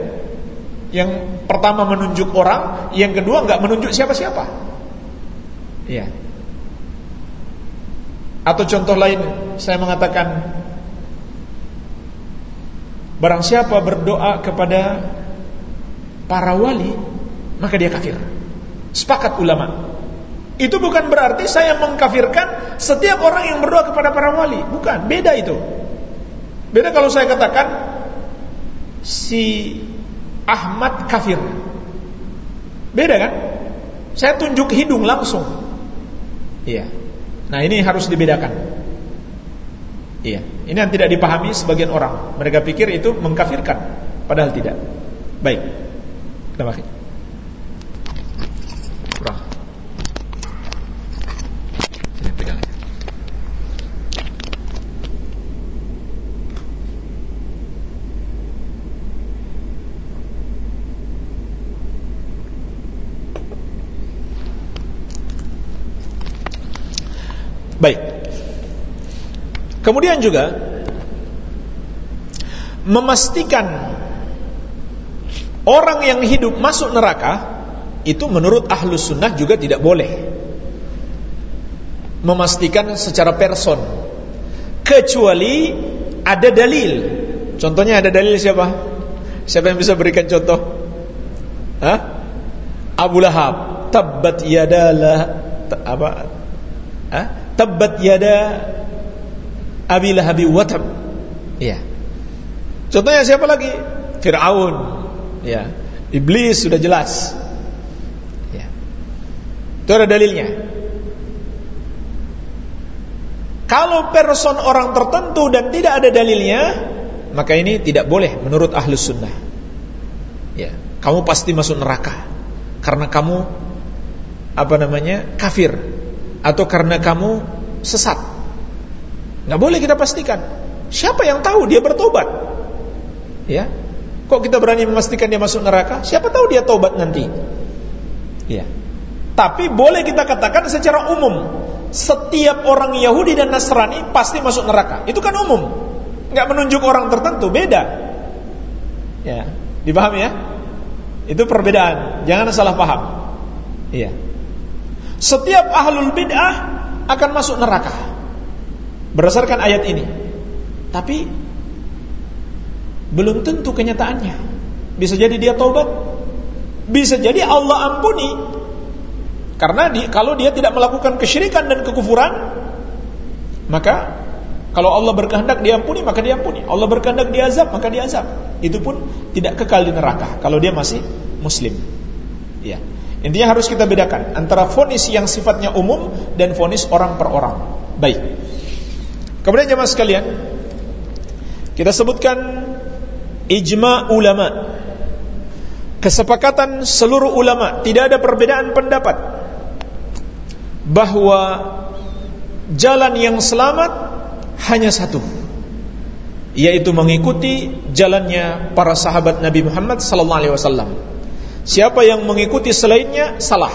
Yang pertama menunjuk orang, yang kedua nggak menunjuk siapa-siapa. Iya. Atau contoh lain, saya mengatakan barang siapa berdoa kepada para wali, maka dia kafir. Sepakat ulama. Itu bukan berarti saya mengkafirkan setiap orang yang berdoa kepada para wali, bukan, beda itu. Beda kalau saya katakan si Ahmad kafir. Beda kan? Saya tunjuk hidung langsung. Iya. Nah, ini harus dibedakan. Iya. Ini yang tidak dipahami sebagian orang. Mereka pikir itu mengkafirkan, padahal tidak. Baik. Kita makin. Baik. Kemudian juga memastikan orang yang hidup masuk neraka itu menurut ahlu sunnah juga tidak boleh. Memastikan secara person. Kecuali ada dalil. Contohnya ada dalil siapa? Siapa yang bisa berikan contoh? Hah? Abu Lahab. Tabbat yadalah apa? Hah? Tabbat yada Abi Lahab wa tab. Ya. Contohnya siapa lagi? Firaun. Ya. Iblis sudah jelas. Ya. Itu ada dalilnya. Kalau person orang tertentu dan tidak ada dalilnya, maka ini tidak boleh menurut ahlus sunnah. Ya, kamu pasti masuk neraka karena kamu apa namanya kafir atau karena kamu sesat. Nggak boleh kita pastikan. Siapa yang tahu dia bertobat? Ya. Kok kita berani memastikan dia masuk neraka? Siapa tahu dia tobat nanti? Ya. Tapi boleh kita katakan secara umum, setiap orang Yahudi dan Nasrani pasti masuk neraka. Itu kan umum. Nggak menunjuk orang tertentu, beda. Ya. Dipahami ya? Itu perbedaan. Jangan salah paham. Iya. Setiap ahlul bid'ah akan masuk neraka berdasarkan ayat ini. Tapi belum tentu kenyataannya. Bisa jadi dia taubat, bisa jadi Allah ampuni. Karena di, kalau dia tidak melakukan kesyirikan dan kekufuran, maka kalau Allah berkehendak diampuni maka diampuni. Allah berkehendak diazab maka diazab. Itu pun tidak kekal di neraka kalau dia masih muslim. Ya. Intinya harus kita bedakan antara fonis yang sifatnya umum dan fonis orang per orang. Baik. Kemudian jemaah sekalian, kita sebutkan ijma ulama. Kesepakatan seluruh ulama, tidak ada perbedaan pendapat bahwa jalan yang selamat hanya satu, yaitu mengikuti jalannya para sahabat Nabi Muhammad sallallahu alaihi wasallam Siapa yang mengikuti selainnya salah.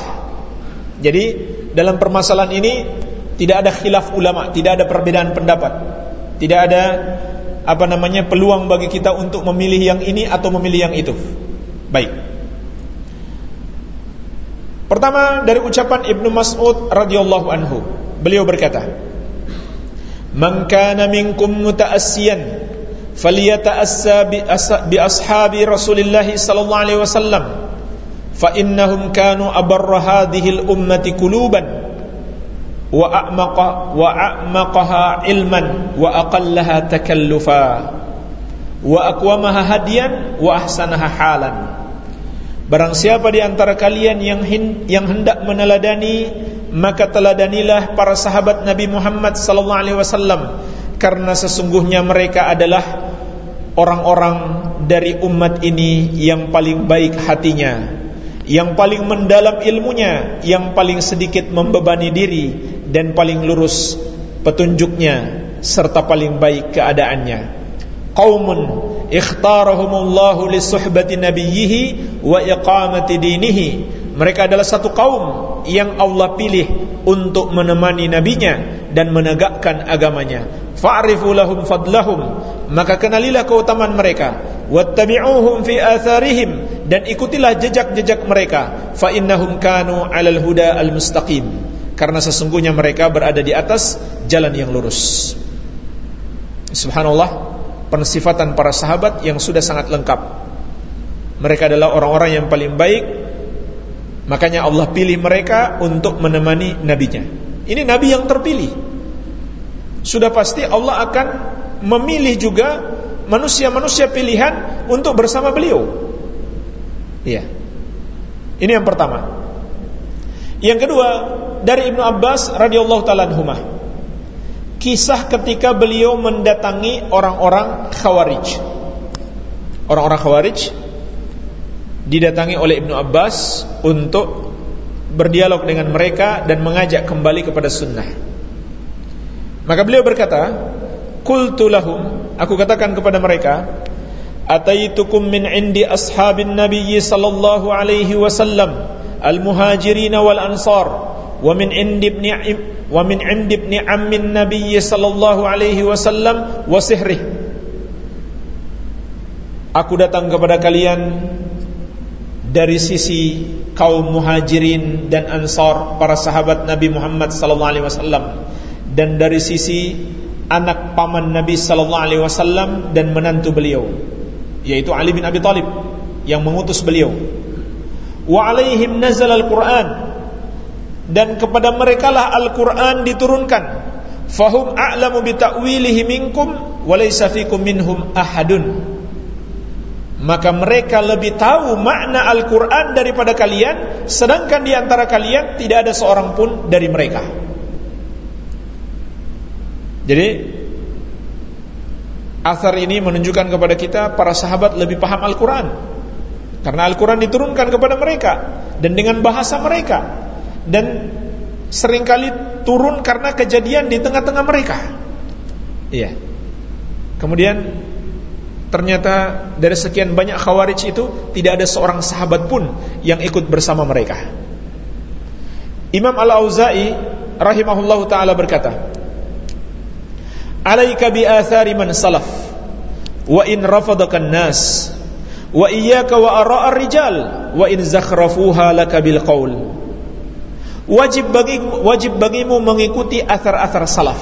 Jadi dalam permasalahan ini tidak ada khilaf ulama, tidak ada perbedaan pendapat. Tidak ada apa namanya peluang bagi kita untuk memilih yang ini atau memilih yang itu. Baik. Pertama dari ucapan Ibnu Mas'ud radhiyallahu anhu, beliau berkata, "Man kana minkum muta'assiyan falyata'assa bi ashabi Rasulillah sallallahu alaihi wasallam." Quluban wa a'maqa wa a'maqaha ilman wa aqallaha takallufa wa aqwamaha hadiyan wa ahsanaha halan Barang siapa di antara kalian yang hin, yang hendak meneladani maka teladanilah para sahabat Nabi Muhammad sallallahu alaihi wasallam karena sesungguhnya mereka adalah orang-orang dari umat ini yang paling baik hatinya yang paling mendalam ilmunya yang paling sedikit membebani diri dan paling lurus petunjuknya serta paling baik keadaannya. Qaumun ikhtarahumullahu li suhbati nabiyhi wa iqamati dinihi mereka adalah satu kaum yang Allah pilih untuk menemani nabinya dan menegakkan agamanya. Fa'rifu lahum fadlahum. Maka kenalilah keutamaan mereka. Wattabi'uhum fi atharihim. Dan ikutilah jejak-jejak mereka. Fa innahum kanu 'alal huda al mustaqim karena sesungguhnya mereka berada di atas jalan yang lurus. Subhanallah pensifatan para sahabat yang sudah sangat lengkap. Mereka adalah orang-orang yang paling baik. Makanya Allah pilih mereka untuk menemani nabinya. Ini nabi yang terpilih. Sudah pasti Allah akan memilih juga manusia-manusia pilihan untuk bersama beliau. Iya. Ini yang pertama. Yang kedua, dari Ibnu Abbas radhiyallahu taala anhumah kisah ketika beliau mendatangi orang-orang Khawarij. Orang-orang Khawarij didatangi oleh Ibnu Abbas untuk berdialog dengan mereka dan mengajak kembali kepada sunnah. Maka beliau berkata, "Qultu lahum," aku katakan kepada mereka, "Ataitukum min indi ashabin Nabi sallallahu alaihi wasallam al-muhajirin wal ansar wa min indi ibn wa min ind ibn ammin nabiy sallallahu alaihi wasallam wa sihrih Aku datang kepada kalian dari sisi kaum muhajirin dan ansar para sahabat Nabi Muhammad sallallahu alaihi wasallam. Dan dari sisi anak paman Nabi sallallahu alaihi wasallam dan menantu beliau yaitu Ali bin Abi Thalib yang mengutus beliau. Wa alaihim nazal al-Qur'an. Dan kepada merekalah Al-Qur'an diturunkan. Fahum a'lamu bi ta'wilihi minkum wa fikum minhum ahadun maka mereka lebih tahu makna Al-Qur'an daripada kalian sedangkan di antara kalian tidak ada seorang pun dari mereka jadi Asar ini menunjukkan kepada kita para sahabat lebih paham Al-Quran Karena Al-Quran diturunkan kepada mereka Dan dengan bahasa mereka dan sering kali turun karena kejadian di tengah-tengah mereka. Iya. Kemudian ternyata dari sekian banyak khawarij itu tidak ada seorang sahabat pun yang ikut bersama mereka. Imam Al-Auza'i rahimahullahu taala berkata, "Alaika bi athari man salaf wa in rafadaka nas wa iyyaka wa ara'a rijal wa in zakhrafuha laka bil qaul." wajib bagi wajib bagimu mengikuti asar-asar salaf.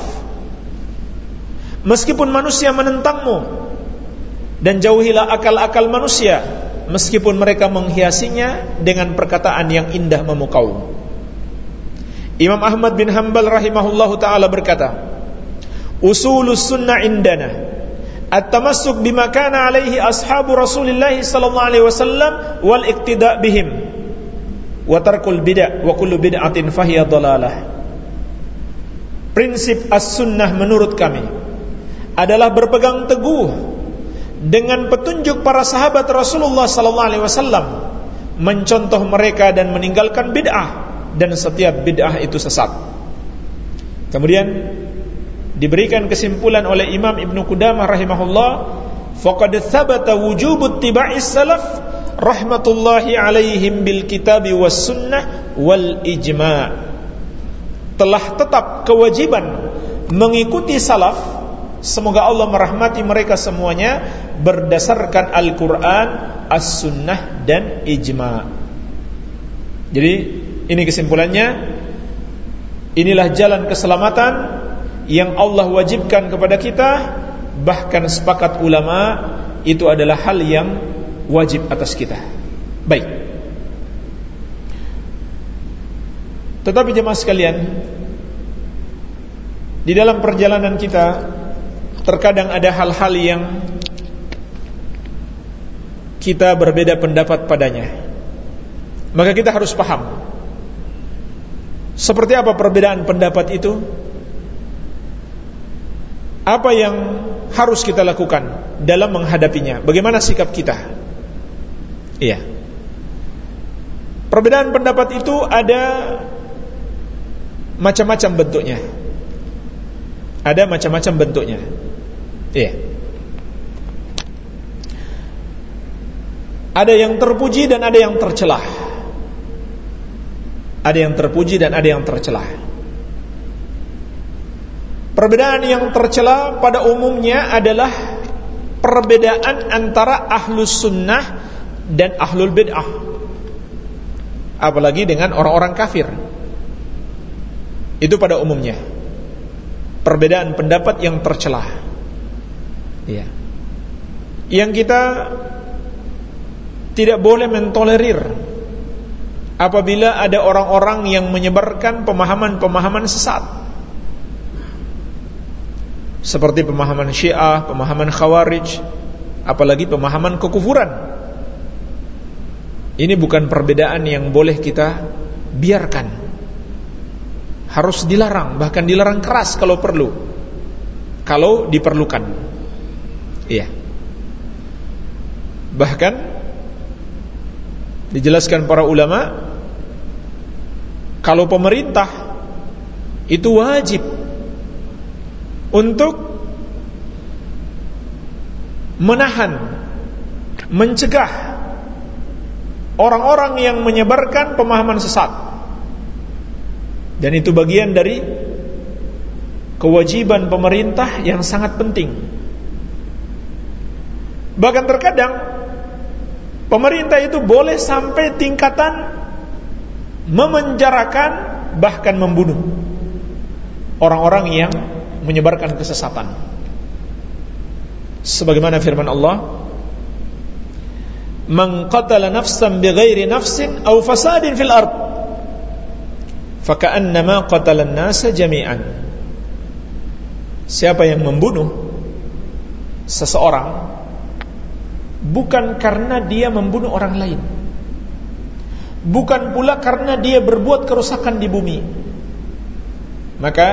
Meskipun manusia menentangmu dan jauhilah akal-akal manusia meskipun mereka menghiasinya dengan perkataan yang indah memukau. Imam Ahmad bin Hanbal rahimahullahu taala berkata, "Usulus sunnah indana at-tamassuk bima kana alaihi ashabu Rasulillah sallallahu alaihi wasallam wal iqtida' bihim." wa tarkul bid'ah wa kullu bid'atin fahiya dhalalah. Prinsip as-sunnah menurut kami adalah berpegang teguh dengan petunjuk para sahabat Rasulullah sallallahu alaihi wasallam, mencontoh mereka dan meninggalkan bid'ah dan setiap bid'ah itu sesat. Kemudian diberikan kesimpulan oleh Imam Ibnu Qudamah rahimahullah, faqad thabata wujubut tiba'is salaf rahmatullahi alaihim bil kitabi was sunnah wal ijma' telah tetap kewajiban mengikuti salaf semoga Allah merahmati mereka semuanya berdasarkan Al-Qur'an, As-Sunnah dan ijma'. Jadi ini kesimpulannya inilah jalan keselamatan yang Allah wajibkan kepada kita bahkan sepakat ulama itu adalah hal yang wajib atas kita. Baik. Tetapi jemaah sekalian, di dalam perjalanan kita terkadang ada hal-hal yang kita berbeda pendapat padanya. Maka kita harus paham. Seperti apa perbedaan pendapat itu? Apa yang harus kita lakukan dalam menghadapinya? Bagaimana sikap kita? Iya. Perbedaan pendapat itu ada macam-macam bentuknya. Ada macam-macam bentuknya iya ada yang terpuji dan ada yang tercelah ada yang terpuji dan ada yang tercela. Perbedaan yang tercela pada umumnya adalah perbedaan antara ahlus sunnah dan ahlul bid'ah. Apalagi dengan orang-orang kafir. Itu pada umumnya. Perbedaan pendapat yang tercela. Ya. Yang kita tidak boleh mentolerir apabila ada orang-orang yang menyebarkan pemahaman-pemahaman sesat seperti pemahaman Syiah, pemahaman Khawarij, apalagi pemahaman kekufuran. Ini bukan perbedaan yang boleh kita biarkan. Harus dilarang, bahkan dilarang keras kalau perlu. Kalau diperlukan. Iya. Bahkan dijelaskan para ulama kalau pemerintah itu wajib untuk menahan mencegah orang-orang yang menyebarkan pemahaman sesat dan itu bagian dari kewajiban pemerintah yang sangat penting bahkan terkadang Pemerintah itu boleh sampai tingkatan memenjarakan bahkan membunuh orang-orang yang menyebarkan kesesatan. Sebagaimana firman Allah, "Man qatala nafsan bighairi nafsin aw fasadin fil ard, faka'annama qatala an-nasa jami'an." Siapa yang membunuh seseorang bukan karena dia membunuh orang lain. Bukan pula karena dia berbuat kerusakan di bumi. Maka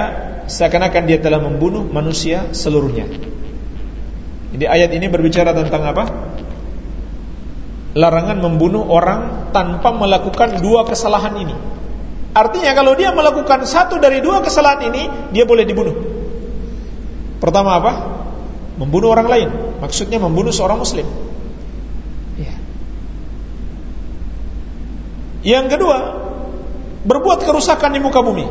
seakan-akan dia telah membunuh manusia seluruhnya. Jadi ayat ini berbicara tentang apa? larangan membunuh orang tanpa melakukan dua kesalahan ini. Artinya kalau dia melakukan satu dari dua kesalahan ini dia boleh dibunuh. Pertama apa? membunuh orang lain. Maksudnya membunuh seorang muslim Yang kedua, berbuat kerusakan di muka bumi.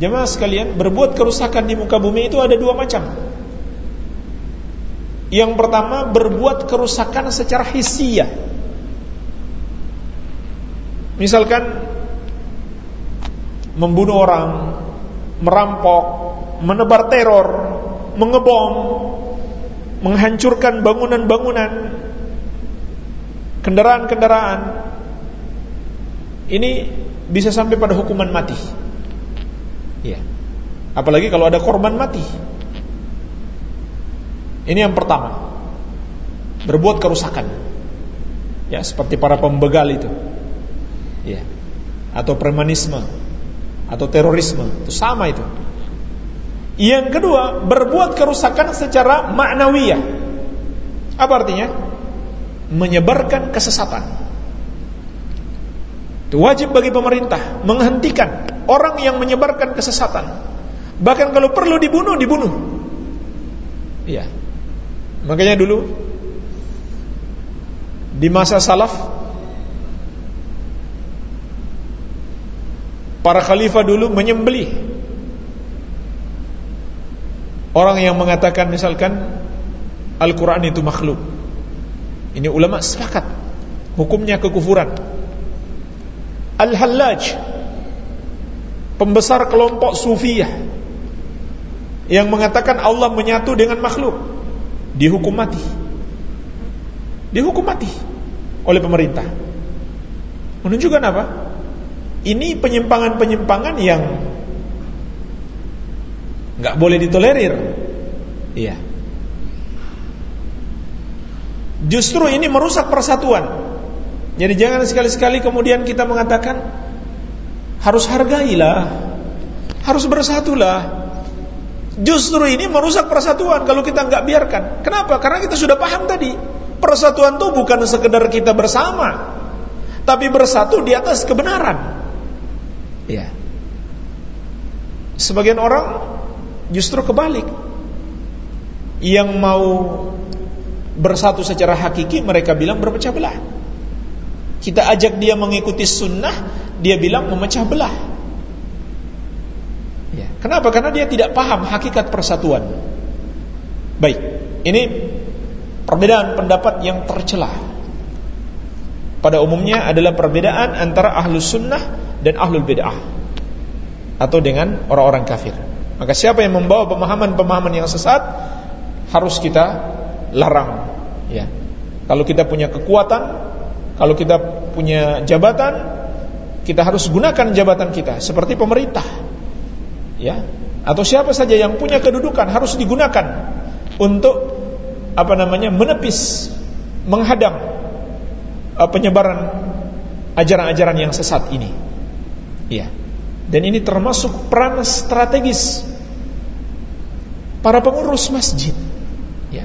Jemaah sekalian, berbuat kerusakan di muka bumi itu ada dua macam. Yang pertama, berbuat kerusakan secara hissiyah. Misalkan membunuh orang, merampok, menebar teror, mengebom, menghancurkan bangunan-bangunan, kendaraan-kendaraan, ini bisa sampai pada hukuman mati. Ya. Apalagi kalau ada korban mati. Ini yang pertama. Berbuat kerusakan. Ya, seperti para pembegal itu. Ya. Atau premanisme atau terorisme, itu sama itu. Yang kedua, berbuat kerusakan secara maknawiyah. Apa artinya? Menyebarkan kesesatan. Wajib bagi pemerintah menghentikan orang yang menyebarkan kesesatan. Bahkan kalau perlu dibunuh, dibunuh. Iya. Makanya dulu di masa salaf para khalifah dulu menyembelih orang yang mengatakan misalkan Al-Quran itu makhluk. Ini ulama sepakat hukumnya kekufuran. Al-Hallaj. Pembesar kelompok Sufiyah Yang mengatakan Allah menyatu dengan makhluk. Dihukum mati. Dihukum mati Oleh pemerintah. Menunjukkan apa? Ini penyimpangan-penyimpangan yang nggak boleh ditolerir. Iya. Justru ini merusak persatuan. Jadi jangan sekali-sekali kemudian kita mengatakan harus hargailah, harus bersatulah. Justru ini merusak persatuan kalau kita nggak biarkan. Kenapa? Karena kita sudah paham tadi. Persatuan itu bukan sekedar kita bersama, tapi bersatu di atas kebenaran. Ya. Sebagian orang justru kebalik. Yang mau bersatu secara hakiki mereka bilang berpecah belah. Kita ajak dia mengikuti sunnah, dia bilang memecah belah. Ya. Kenapa? Karena dia tidak paham hakikat persatuan. Baik, ini perbedaan pendapat yang tercelah. Pada umumnya adalah perbedaan antara ahlus sunnah dan ahlul bid'ah atau dengan orang-orang kafir. Maka siapa yang membawa pemahaman-pemahaman yang sesat harus kita larang. Ya. Kalau kita punya kekuatan, kalau kita punya jabatan, kita harus gunakan jabatan kita seperti pemerintah. Ya. Atau siapa saja yang punya kedudukan harus digunakan untuk apa namanya? menepis, menghadang uh, penyebaran ajaran-ajaran yang sesat ini. Ya. Dan ini termasuk peran strategis para pengurus masjid. Ya.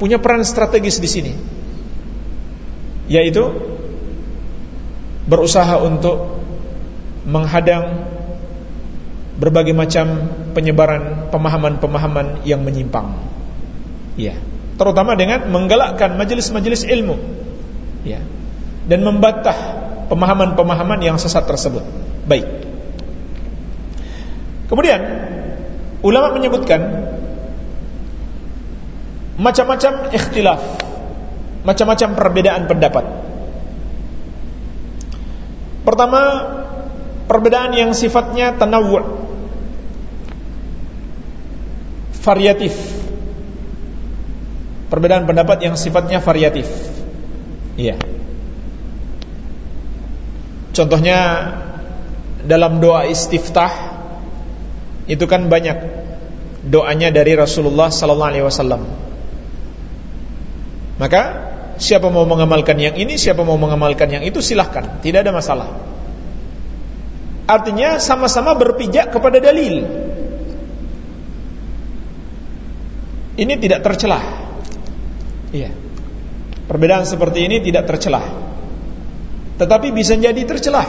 Punya peran strategis di sini. Yaitu berusaha untuk menghadang berbagai macam penyebaran pemahaman-pemahaman yang menyimpang. Ya. Terutama dengan menggalakkan majelis-majelis ilmu. Ya. Dan membantah pemahaman-pemahaman yang sesat tersebut. Baik. Kemudian ulama menyebutkan macam-macam ikhtilaf, macam-macam perbedaan pendapat. Pertama, perbedaan yang sifatnya tanawwu' variatif. Perbedaan pendapat yang sifatnya variatif. Iya. Contohnya dalam doa istiftah itu kan banyak doanya dari Rasulullah wasallam. Maka siapa mau mengamalkan yang ini, siapa mau mengamalkan yang itu silahkan, tidak ada masalah. Artinya sama-sama berpijak kepada dalil. Ini tidak tercelah. Iya. Perbedaan seperti ini tidak tercelah. Tetapi bisa jadi tercelah.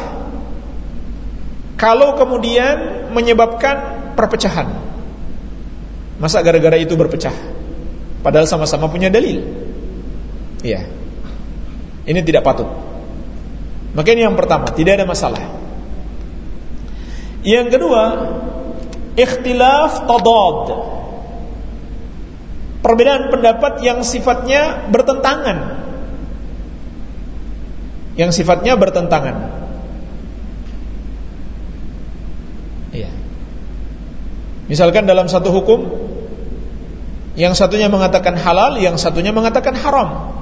Kalau kemudian menyebabkan perpecahan. Masa gara-gara itu berpecah? Padahal sama-sama punya dalil. Iya. Ini tidak patut. Maka ini yang pertama, tidak ada masalah. Yang kedua, ikhtilaf tadad. Perbedaan pendapat yang sifatnya bertentangan. Yang sifatnya bertentangan. Misalkan dalam satu hukum Yang satunya mengatakan halal Yang satunya mengatakan haram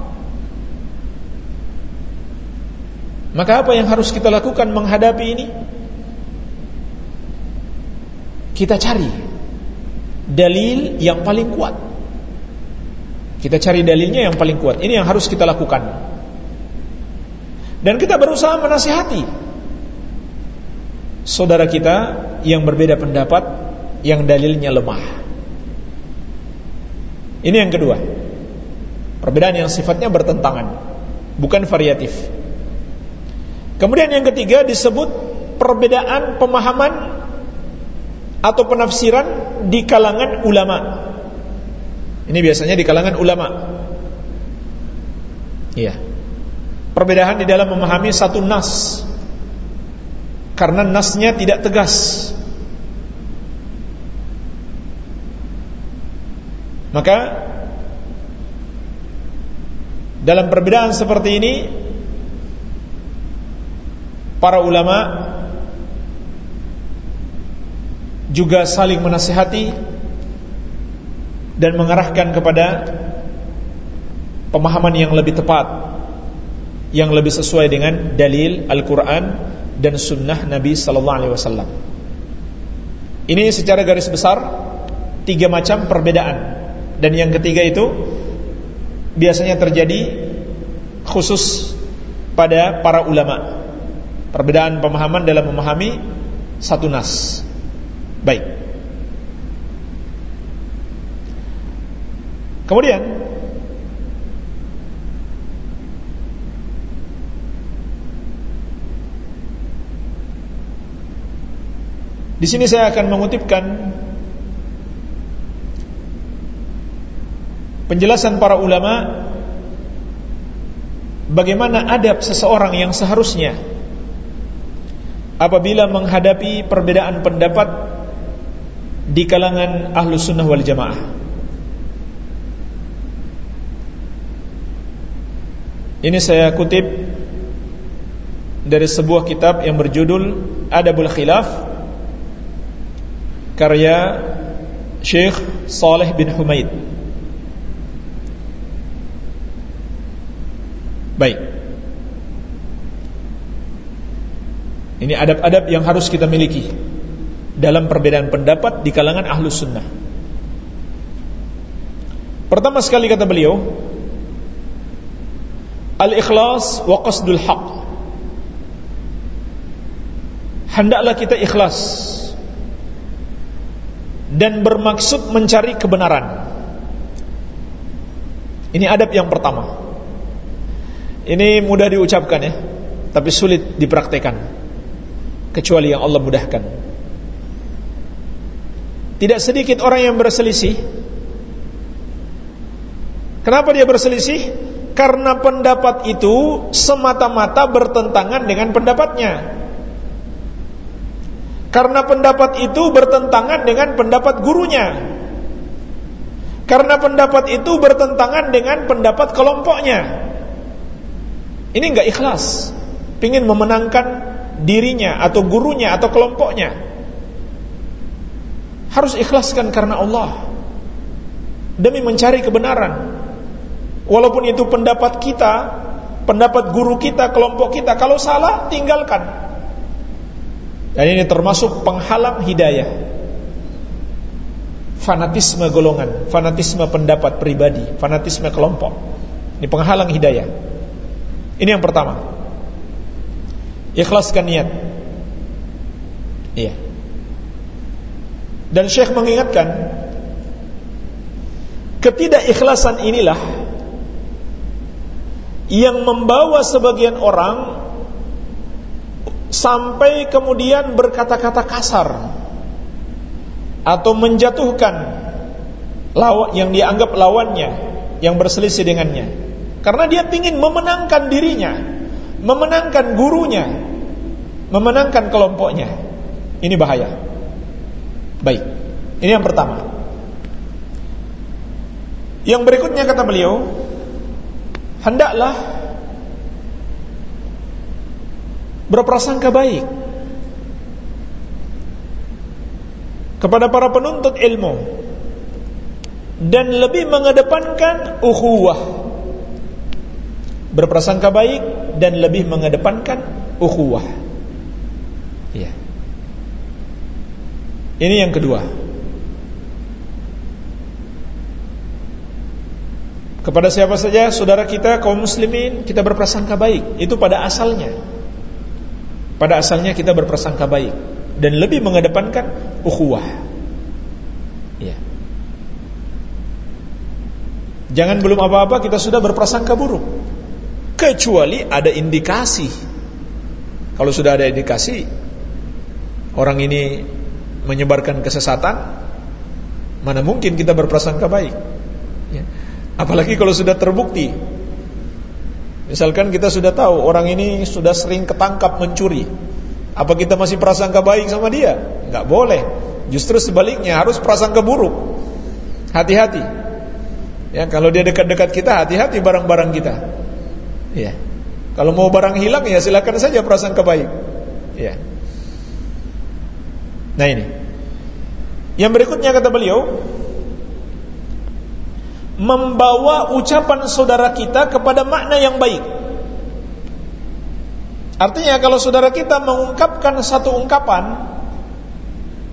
Maka apa yang harus kita lakukan menghadapi ini? Kita cari Dalil yang paling kuat Kita cari dalilnya yang paling kuat Ini yang harus kita lakukan Dan kita berusaha menasihati Saudara kita yang berbeda pendapat yang dalilnya lemah. Ini yang kedua. Perbedaan yang sifatnya bertentangan, bukan variatif. Kemudian yang ketiga disebut perbedaan pemahaman atau penafsiran di kalangan ulama. Ini biasanya di kalangan ulama. Iya. Perbedaan di dalam memahami satu nas. Karena nasnya tidak tegas Maka dalam perbedaan seperti ini para ulama juga saling menasihati dan mengarahkan kepada pemahaman yang lebih tepat yang lebih sesuai dengan dalil Al-Quran dan Sunnah Nabi Sallallahu Alaihi Wasallam. Ini secara garis besar tiga macam perbedaan dan yang ketiga itu biasanya terjadi khusus pada para ulama. Perbedaan pemahaman dalam memahami satu nas. Baik. Kemudian Di sini saya akan mengutipkan penjelasan para ulama bagaimana adab seseorang yang seharusnya apabila menghadapi perbedaan pendapat di kalangan ahlu sunnah wal jamaah. Ini saya kutip dari sebuah kitab yang berjudul Adabul Khilaf karya Syekh Saleh bin Humaid Baik. Ini adab-adab yang harus kita miliki dalam perbedaan pendapat di kalangan ahlus sunnah. Pertama sekali kata beliau, al-ikhlas wa qasdul haq. Hendaklah kita ikhlas dan bermaksud mencari kebenaran. Ini adab yang pertama. Ini mudah diucapkan ya, tapi sulit dipraktekan. Kecuali yang Allah mudahkan. Tidak sedikit orang yang berselisih. Kenapa dia berselisih? Karena pendapat itu semata-mata bertentangan dengan pendapatnya. Karena pendapat itu bertentangan dengan pendapat gurunya. Karena pendapat itu bertentangan dengan pendapat kelompoknya. Ini enggak ikhlas Pingin memenangkan dirinya Atau gurunya atau kelompoknya. Harus ikhlaskan karena Allah. Demi mencari kebenaran. Walaupun itu pendapat kita Pendapat guru kita, kelompok kita Kalau salah, tinggalkan. Dan ini termasuk penghalang hidayah. Fanatisme golongan Fanatisme pendapat pribadi Fanatisme kelompok. Ini penghalang hidayah. Ini yang pertama. Ikhlaskan niat. Iya. Dan Syekh mengingatkan ketidakikhlasan inilah yang membawa sebagian orang sampai kemudian berkata-kata kasar atau menjatuhkan lawan yang dianggap lawannya yang berselisih dengannya karena dia ingin memenangkan dirinya, memenangkan gurunya, memenangkan kelompoknya. Ini bahaya. Baik. Ini yang pertama. Yang berikutnya kata beliau, hendaklah berprasangka baik kepada para penuntut ilmu dan lebih mengedepankan ukhuwah berprasangka baik dan lebih mengedepankan ukhuwah. Ini yang kedua. Kepada siapa saja saudara kita kaum muslimin kita berprasangka baik, itu pada asalnya. Pada asalnya kita berprasangka baik dan lebih mengedepankan ukhuwah. Ya. Jangan belum apa-apa kita sudah berprasangka buruk kecuali ada indikasi. Kalau sudah ada indikasi orang ini menyebarkan kesesatan, mana mungkin kita berprasangka baik? Ya. Apalagi kalau sudah terbukti. Misalkan kita sudah tahu orang ini sudah sering ketangkap mencuri. Apa kita masih prasangka baik sama dia? Enggak boleh. Justru sebaliknya harus prasangka buruk. Hati-hati. Ya, kalau dia dekat-dekat kita, hati-hati barang-barang kita. Ya. Kalau mau barang hilang ya silakan saja prasangka baik. Ya. Nah ini. Yang berikutnya kata beliau membawa ucapan saudara kita kepada makna yang baik. Artinya kalau saudara kita mengungkapkan satu ungkapan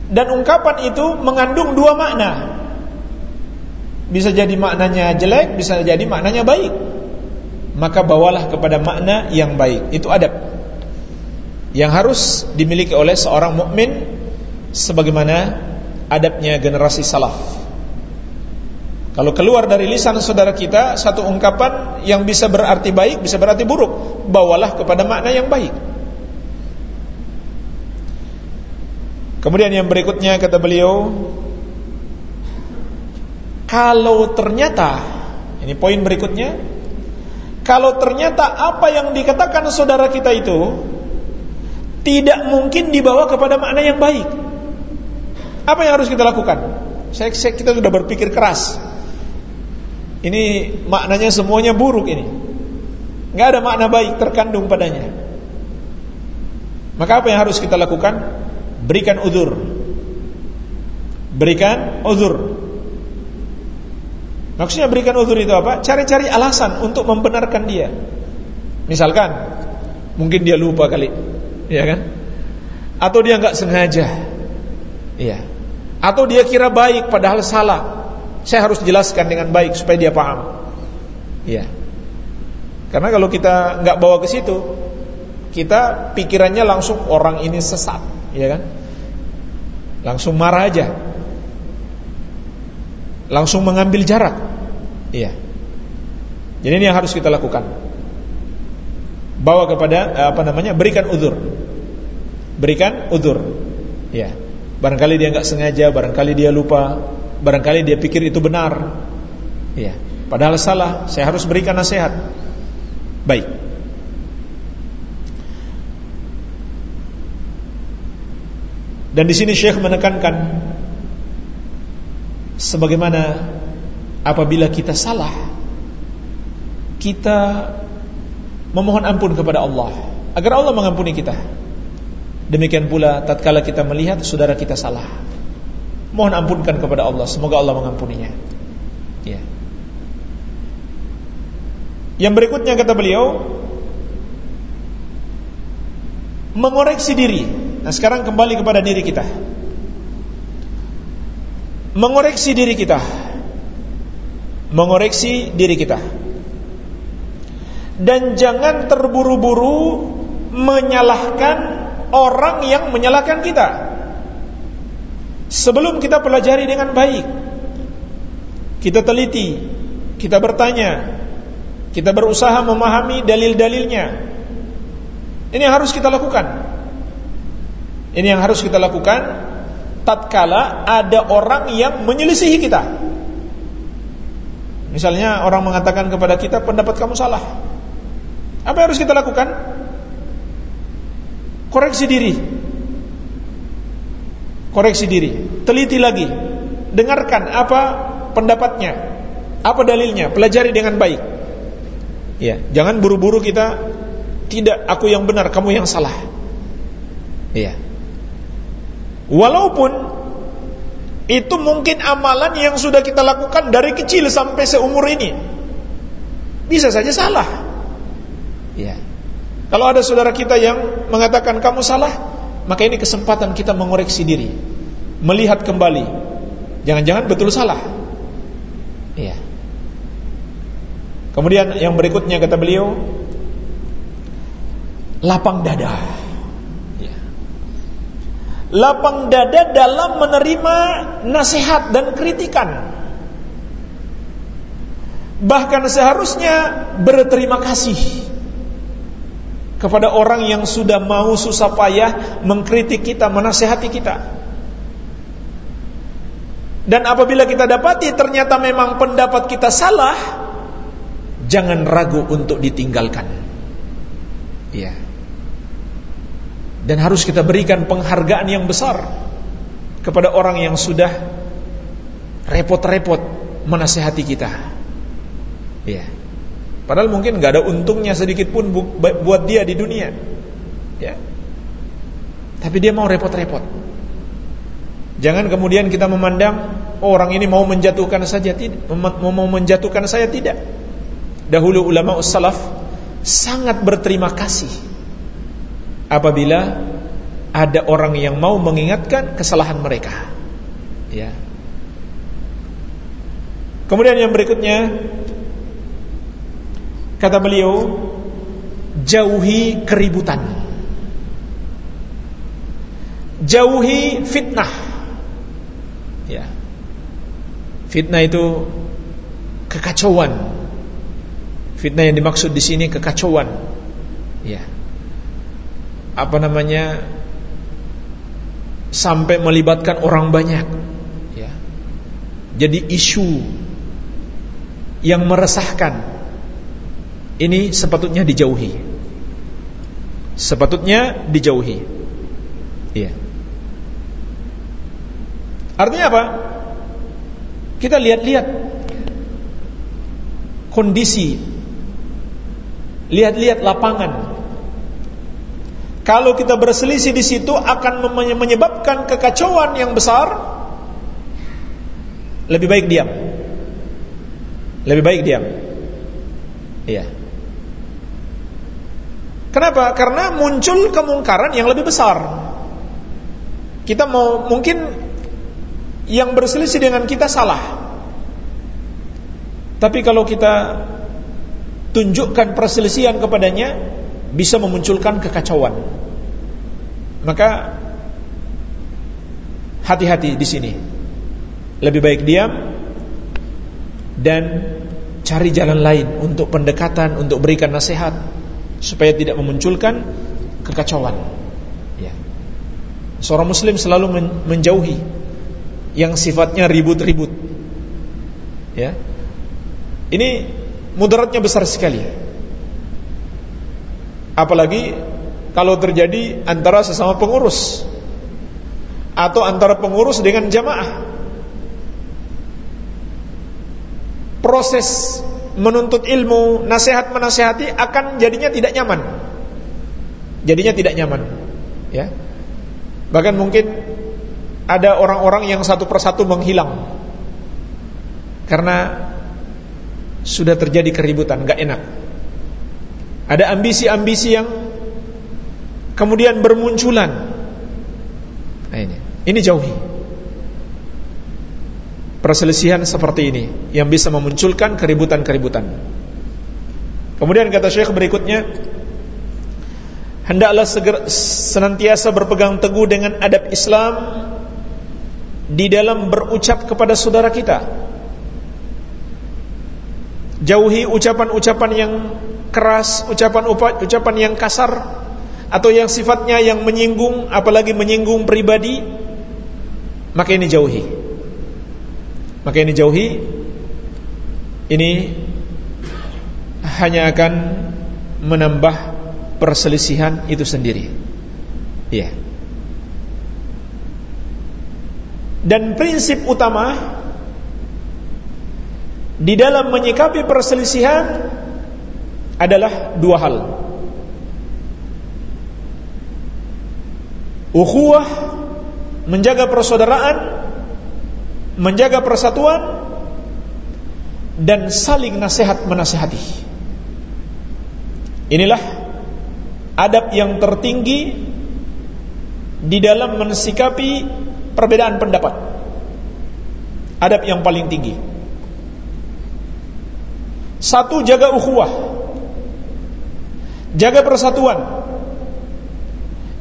dan ungkapan itu mengandung dua makna. Bisa jadi maknanya jelek, bisa jadi maknanya baik. Maka bawalah kepada makna yang baik. Itu adab. Yang harus dimiliki oleh seorang mukmin sebagaimana adabnya generasi salaf. Kalau keluar dari lisan saudara kita satu ungkapan yang bisa berarti baik, bisa berarti buruk, bawalah kepada makna yang baik. Kemudian yang berikutnya kata beliau, kalau ternyata ini poin berikutnya, kalau ternyata apa yang dikatakan saudara kita itu tidak mungkin dibawa kepada makna yang baik. Apa yang harus kita lakukan? Saya, saya kita sudah berpikir keras. Ini maknanya semuanya buruk ini. Nggak ada makna baik terkandung padanya. Maka apa yang harus kita lakukan? Berikan uzur. Berikan uzur. Maksudnya berikan uzur itu apa? Cari-cari alasan untuk membenarkan dia. Misalkan, mungkin dia lupa kali, ya kan? Atau dia nggak sengaja, iya. Atau dia kira baik padahal salah. Saya harus jelaskan dengan baik supaya dia paham. Iya. Karena kalau kita nggak bawa ke situ, kita pikirannya langsung orang ini sesat, ya kan? Langsung marah aja langsung mengambil jarak. Iya. Jadi ini yang harus kita lakukan. Bawa kepada eh, apa namanya? Berikan uzur. Berikan uzur. Ya. Barangkali dia nggak sengaja, barangkali dia lupa, barangkali dia pikir itu benar. Ya. Padahal salah, saya harus berikan nasihat. Baik. Dan di sini Syekh menekankan sebagaimana apabila kita salah kita memohon ampun kepada Allah agar Allah mengampuni kita demikian pula tatkala kita melihat saudara kita salah mohon ampunkan kepada Allah. Semoga Allah mengampuninya. Ya. Yang berikutnya kata beliau mengoreksi diri. Nah sekarang kembali kepada diri kita. Mengoreksi diri kita. Mengoreksi diri kita. Dan jangan terburu-buru menyalahkan orang yang menyalahkan kita sebelum kita pelajari dengan baik kita teliti kita bertanya kita berusaha memahami dalil-dalilnya ini yang harus kita lakukan ini yang harus kita lakukan tatkala ada orang yang menyelisihi kita. Misalnya orang mengatakan kepada kita pendapat kamu salah. Apa yang harus kita lakukan? Koreksi diri. Koreksi diri. Teliti lagi. Dengarkan apa pendapatnya. Apa dalilnya? Pelajari dengan baik. Ya, jangan buru-buru kita tidak aku yang benar, kamu yang salah. Iya. Walaupun itu mungkin amalan yang sudah kita lakukan dari kecil sampai seumur ini. Bisa saja salah. Ya. Kalau ada saudara kita yang mengatakan kamu salah, maka ini kesempatan kita mengoreksi diri. Melihat kembali. Jangan-jangan betul salah. Ya. Kemudian yang berikutnya kata beliau lapang dada lapang dada dalam menerima nasihat dan kritikan. Bahkan seharusnya berterima kasih kepada orang yang sudah mau susah payah mengkritik kita, menasehati kita. Dan apabila kita dapati ternyata memang pendapat kita salah, jangan ragu untuk ditinggalkan. Yeah dan harus kita berikan penghargaan yang besar kepada orang yang sudah repot-repot menasehati kita. Ya. Padahal mungkin nggak ada untungnya sedikit pun buat dia di dunia. Ya. Tapi dia mau repot-repot. Jangan kemudian kita memandang oh, orang ini mau menjatuhkan saja tidak, mau menjatuhkan saya tidak. Dahulu ulama salaf sangat berterima kasih apabila ada orang yang mau mengingatkan kesalahan mereka. Ya. Kemudian yang berikutnya kata beliau jauhi keributan. Jauhi fitnah. Ya. Fitnah itu kekacauan. Fitnah yang dimaksud di sini kekacauan. Ya. Apa namanya? Sampai melibatkan orang banyak. Ya. Jadi isu yang meresahkan ini sepatutnya dijauhi. Sepatutnya dijauhi. Iya. Artinya apa? Kita lihat-lihat kondisi lihat-lihat lapangan. Kalau kita berselisih di situ akan menyebabkan kekacauan yang besar. Lebih baik diam. Lebih baik diam. Iya. Kenapa? Karena muncul kemungkaran yang lebih besar. Kita mau mungkin yang berselisih dengan kita salah. Tapi kalau kita tunjukkan perselisihan kepadanya bisa memunculkan kekacauan. Maka hati-hati di sini. Lebih baik diam dan cari jalan lain untuk pendekatan, untuk berikan nasihat supaya tidak memunculkan kekacauan. Ya. Seorang muslim selalu menjauhi yang sifatnya ribut-ribut. Ya. Ini mudaratnya besar sekali. Apalagi kalau terjadi antara sesama pengurus atau antara pengurus dengan jamaah proses menuntut ilmu, nasihat menasehati akan jadinya tidak nyaman. Jadinya tidak nyaman. Ya. Bahkan mungkin ada orang-orang yang satu persatu menghilang karena sudah terjadi keributan, gak enak. Ada ambisi-ambisi yang kemudian bermunculan. Nah ini, ini jauhi perselisihan seperti ini yang bisa memunculkan keributan-keributan. Kemudian kata Syekh berikutnya, hendaklah seger, senantiasa berpegang teguh dengan adab Islam di dalam berucap kepada saudara kita. Jauhi ucapan-ucapan yang keras, ucapan-ucapan yang kasar atau yang sifatnya yang menyinggung, apalagi menyinggung pribadi, maka ini jauhi. Maka ini jauhi Ini Hanya akan Menambah perselisihan itu sendiri. Iya. Dan prinsip utama Di dalam menyikapi perselisihan Adalah dua hal. Ukhuwah Menjaga persaudaraan menjaga persatuan dan saling nasihat menasihati. Inilah adab yang tertinggi di dalam mensikapi perbedaan pendapat. Adab yang paling tinggi. Satu jaga ukhuwah. Jaga persatuan.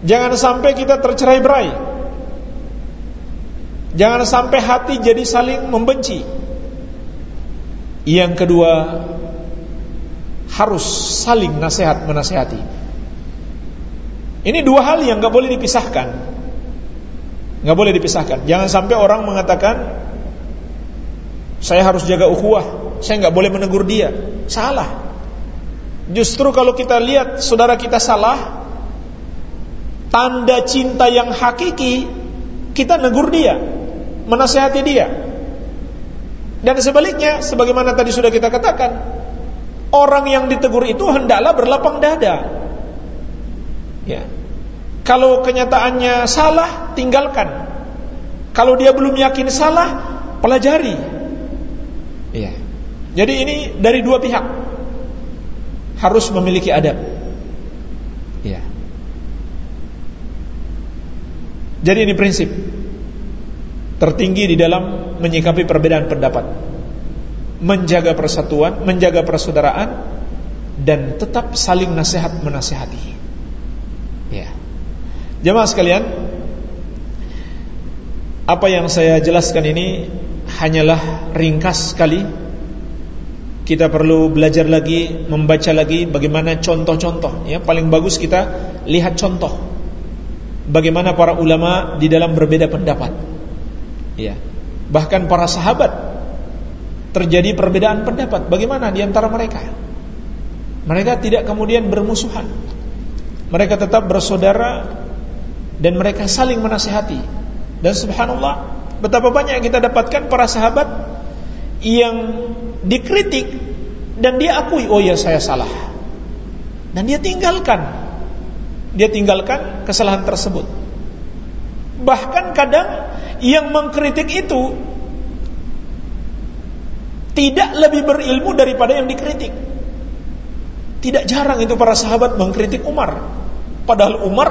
Jangan sampai kita tercerai-berai Jangan sampai hati jadi saling membenci. Yang kedua, harus saling nasihat menasehati. Ini dua hal yang nggak boleh dipisahkan. Nggak boleh dipisahkan. Jangan sampai orang mengatakan saya harus jaga ukhuwah, saya nggak boleh menegur dia. Salah. Justru kalau kita lihat saudara kita salah, tanda cinta yang hakiki kita negur dia menasehati dia. Dan sebaliknya, sebagaimana tadi sudah kita katakan, orang yang ditegur itu hendaklah berlapang dada. Ya. Kalau kenyataannya salah, tinggalkan. Kalau dia belum yakin salah, pelajari. Ya. Jadi ini dari dua pihak harus memiliki adab. Ya. Jadi ini prinsip tertinggi di dalam menyikapi perbedaan pendapat. menjaga persatuan, menjaga persaudaraan dan tetap saling nasihat menasihati. Ya. Jemaah sekalian, apa yang saya jelaskan ini hanyalah ringkas sekali. Kita perlu belajar lagi, membaca lagi bagaimana contoh-contoh ya. Paling bagus kita lihat contoh bagaimana para ulama di dalam berbeda pendapat. Ya. Bahkan para sahabat terjadi perbedaan pendapat bagaimana di antara mereka. Mereka tidak kemudian bermusuhan. Mereka tetap bersaudara dan mereka saling menasihati. Dan subhanallah, betapa banyak yang kita dapatkan para sahabat yang dikritik dan dia akui, oh ya saya salah. Dan dia tinggalkan. Dia tinggalkan kesalahan tersebut. Bahkan kadang yang mengkritik itu tidak lebih berilmu daripada yang dikritik. Tidak jarang itu para sahabat mengkritik Umar. Padahal Umar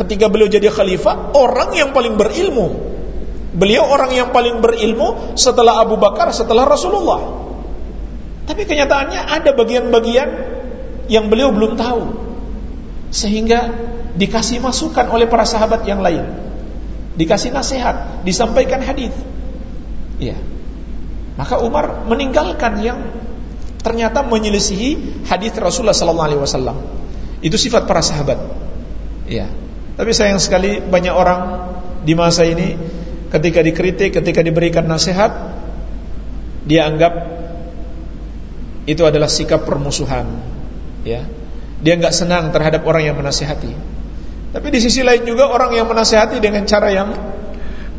ketika beliau jadi khalifah orang yang paling berilmu. Beliau orang yang paling berilmu setelah Abu Bakar, setelah Rasulullah. Tapi kenyataannya ada bagian-bagian yang beliau belum tahu. Sehingga dikasih masukan oleh para sahabat yang lain. Dikasih nasihat, disampaikan hadis. Ya. Maka Umar meninggalkan yang ternyata menyelisihi hadis Rasulullah sallallahu alaihi wasallam. Itu sifat para sahabat. Ya. Tapi sayang sekali banyak orang di masa ini ketika dikritik, ketika diberikan nasihat dia anggap itu adalah sikap permusuhan. Ya. Dia enggak senang terhadap orang yang menasihati. Tapi di sisi lain juga orang yang menasihati dengan cara yang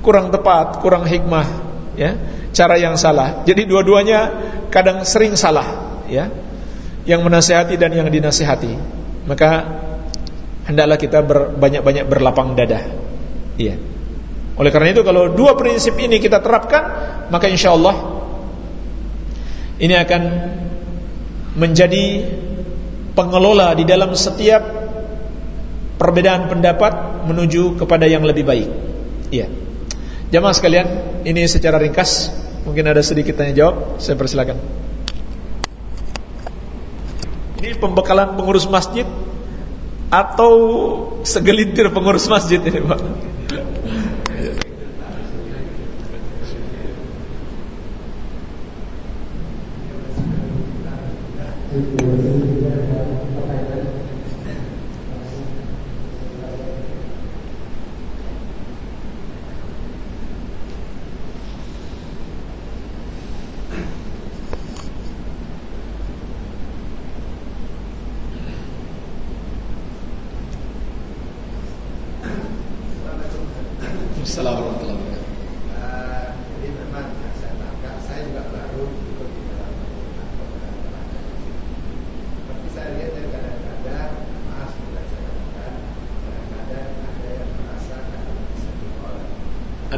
kurang tepat, kurang hikmah, ya cara yang salah. Jadi dua-duanya kadang sering salah, ya. Yang menasehati dan yang dinasehati. Maka hendaklah kita banyak-banyak berlapang dada. Iya. Oleh karena itu kalau dua prinsip ini kita terapkan, maka insya Allah ini akan menjadi pengelola di dalam setiap perbedaan pendapat menuju kepada yang lebih baik. Iya. Jamaah sekalian, ini secara ringkas Mungkin ada sedikit tanya jawab, saya persilakan. Ini pembekalan pengurus masjid atau segelintir pengurus masjid ini, Pak? Ada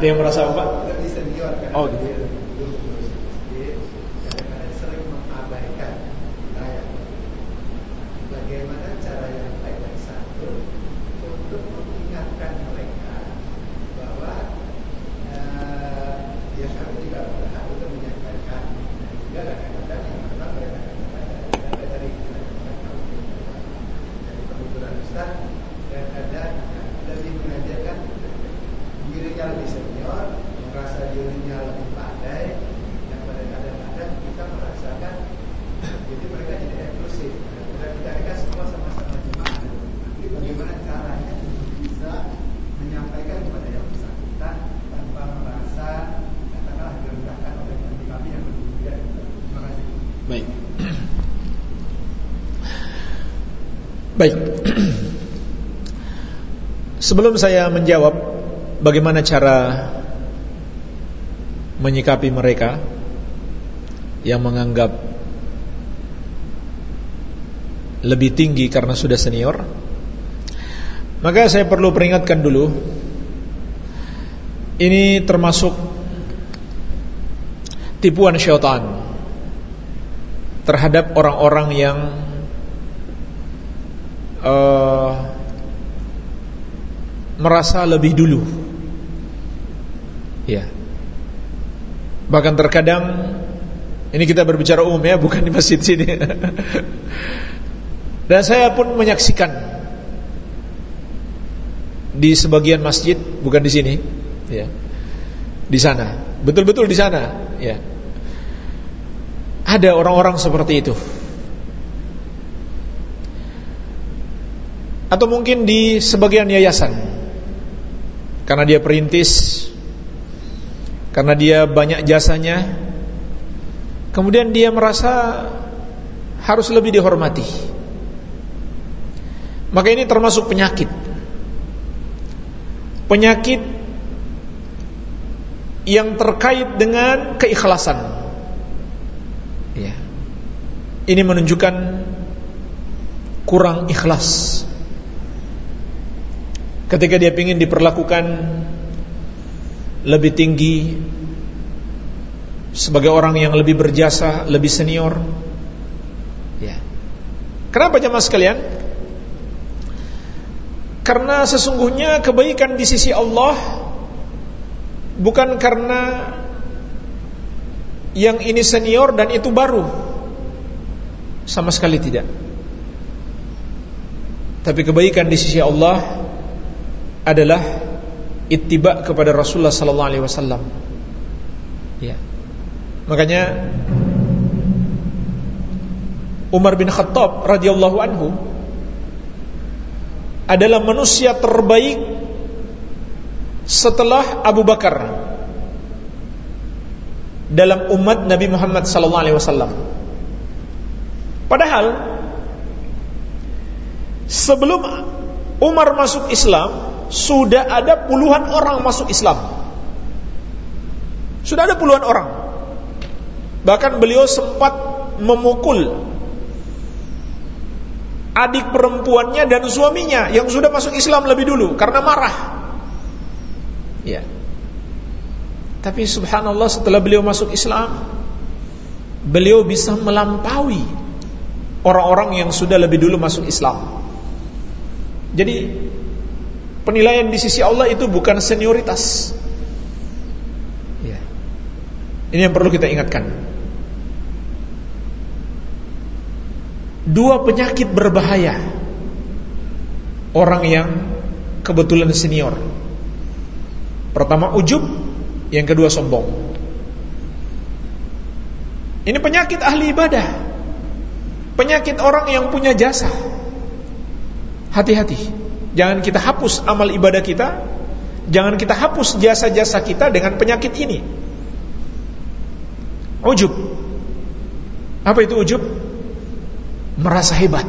yang merasa apa? Lebih senior kan. Oh gitu. sering mengabaikan saya. Bagaimana cara yang baik dan satu untuk mengingatkan mereka bahwa uh, ya kami juga berusaha untuk menyampaikan dan juga kadang-kadang yang memang mereka katakan dari dari penuturan Ustaz dan kadang lebih mengajarkan dirinya lebih senior, merasa dirinya lebih pandai, dan pada kadang-kadang kita merasakan jadi mereka jadi eksklusif. Dan kita mereka semua sama-sama jemaah. Jadi bagaimana caranya bisa menyampaikan kepada yang bersangkutan tanpa merasa katakanlah direndahkan oleh kami yang berbeda. Terima kasih. Baik. Baik. Sebelum saya menjawab bagaimana cara menyikapi mereka yang menganggap lebih tinggi karena sudah senior maka saya perlu peringatkan dulu ini termasuk tipuan syaitan terhadap orang-orang yang uh, merasa lebih dulu Ya. Bahkan terkadang Ini kita berbicara umum ya, bukan di masjid sini. Dan saya pun menyaksikan di sebagian masjid, bukan di sini, ya. Di sana, betul-betul di sana, ya. Ada orang-orang seperti itu. Atau mungkin di sebagian yayasan. Karena dia perintis, karena dia banyak jasanya, kemudian dia merasa harus lebih dihormati. Maka ini termasuk penyakit. Penyakit yang terkait dengan keikhlasan. Ya. Ini menunjukkan kurang ikhlas. Ketika dia ingin diperlakukan lebih tinggi sebagai orang yang lebih berjasa, lebih senior. Ya. Kenapa jemaah sekalian? Karena sesungguhnya kebaikan di sisi Allah bukan karena yang ini senior dan itu baru. Sama sekali tidak. Tapi kebaikan di sisi Allah adalah ittiba kepada Rasulullah sallallahu alaihi wasallam. Ya. Makanya Umar bin Khattab radhiyallahu anhu adalah manusia terbaik setelah Abu Bakar dalam umat Nabi Muhammad sallallahu alaihi wasallam. Padahal sebelum Umar masuk Islam sudah ada puluhan orang masuk Islam. Sudah ada puluhan orang. Bahkan beliau sempat memukul adik perempuannya dan suaminya yang sudah masuk Islam lebih dulu karena marah. Ya. Tapi subhanallah setelah beliau masuk Islam, beliau bisa melampaui orang-orang yang sudah lebih dulu masuk Islam. Jadi penilaian di sisi Allah itu bukan senioritas. Ya. Ini yang perlu kita ingatkan. dua penyakit berbahaya orang yang kebetulan senior. Pertama ujub, yang kedua sombong. Ini penyakit ahli ibadah. Penyakit orang yang punya jasa. Hati-hati. Jangan kita hapus amal ibadah kita. Jangan kita hapus jasa-jasa kita dengan penyakit ini. Ujub. Apa itu ujub? merasa hebat,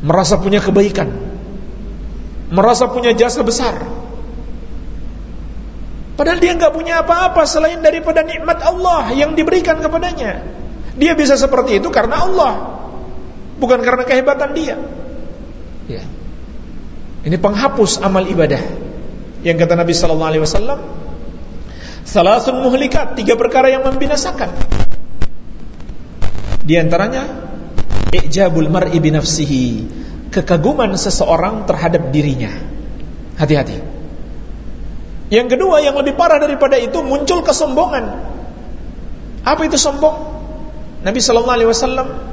merasa punya kebaikan, merasa punya jasa besar. Padahal dia nggak punya apa-apa selain daripada nikmat Allah yang diberikan kepadanya. Dia bisa seperti itu karena Allah, bukan karena kehebatan dia. Ini penghapus amal ibadah. Yang kata Nabi Sallallahu Alaihi Wasallam, salasun muhlikat, tiga perkara yang membinasakan. Di antaranya Ijabul mar'i binafsihi Kekaguman seseorang terhadap dirinya Hati-hati Yang kedua yang lebih parah daripada itu Muncul kesombongan Apa itu sombong? Nabi SAW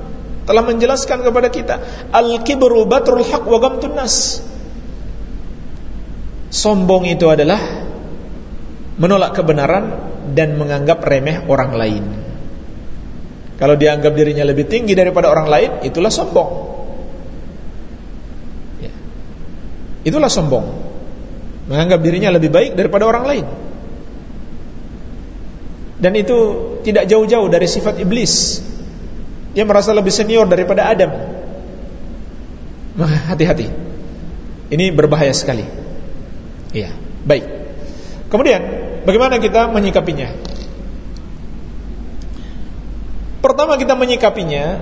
telah menjelaskan kepada kita Al-kibru batrul haq wa Sombong itu adalah Menolak kebenaran Dan menganggap remeh orang lain kalau dianggap dirinya lebih tinggi daripada orang lain, itulah sombong. Ya. Itulah sombong. Menganggap dirinya lebih baik daripada orang lain. Dan itu tidak jauh-jauh dari sifat iblis. Dia merasa lebih senior daripada Adam. Hati-hati. Ini berbahaya sekali. Iya, baik. Kemudian, bagaimana kita menyikapinya? Pertama kita menyikapinya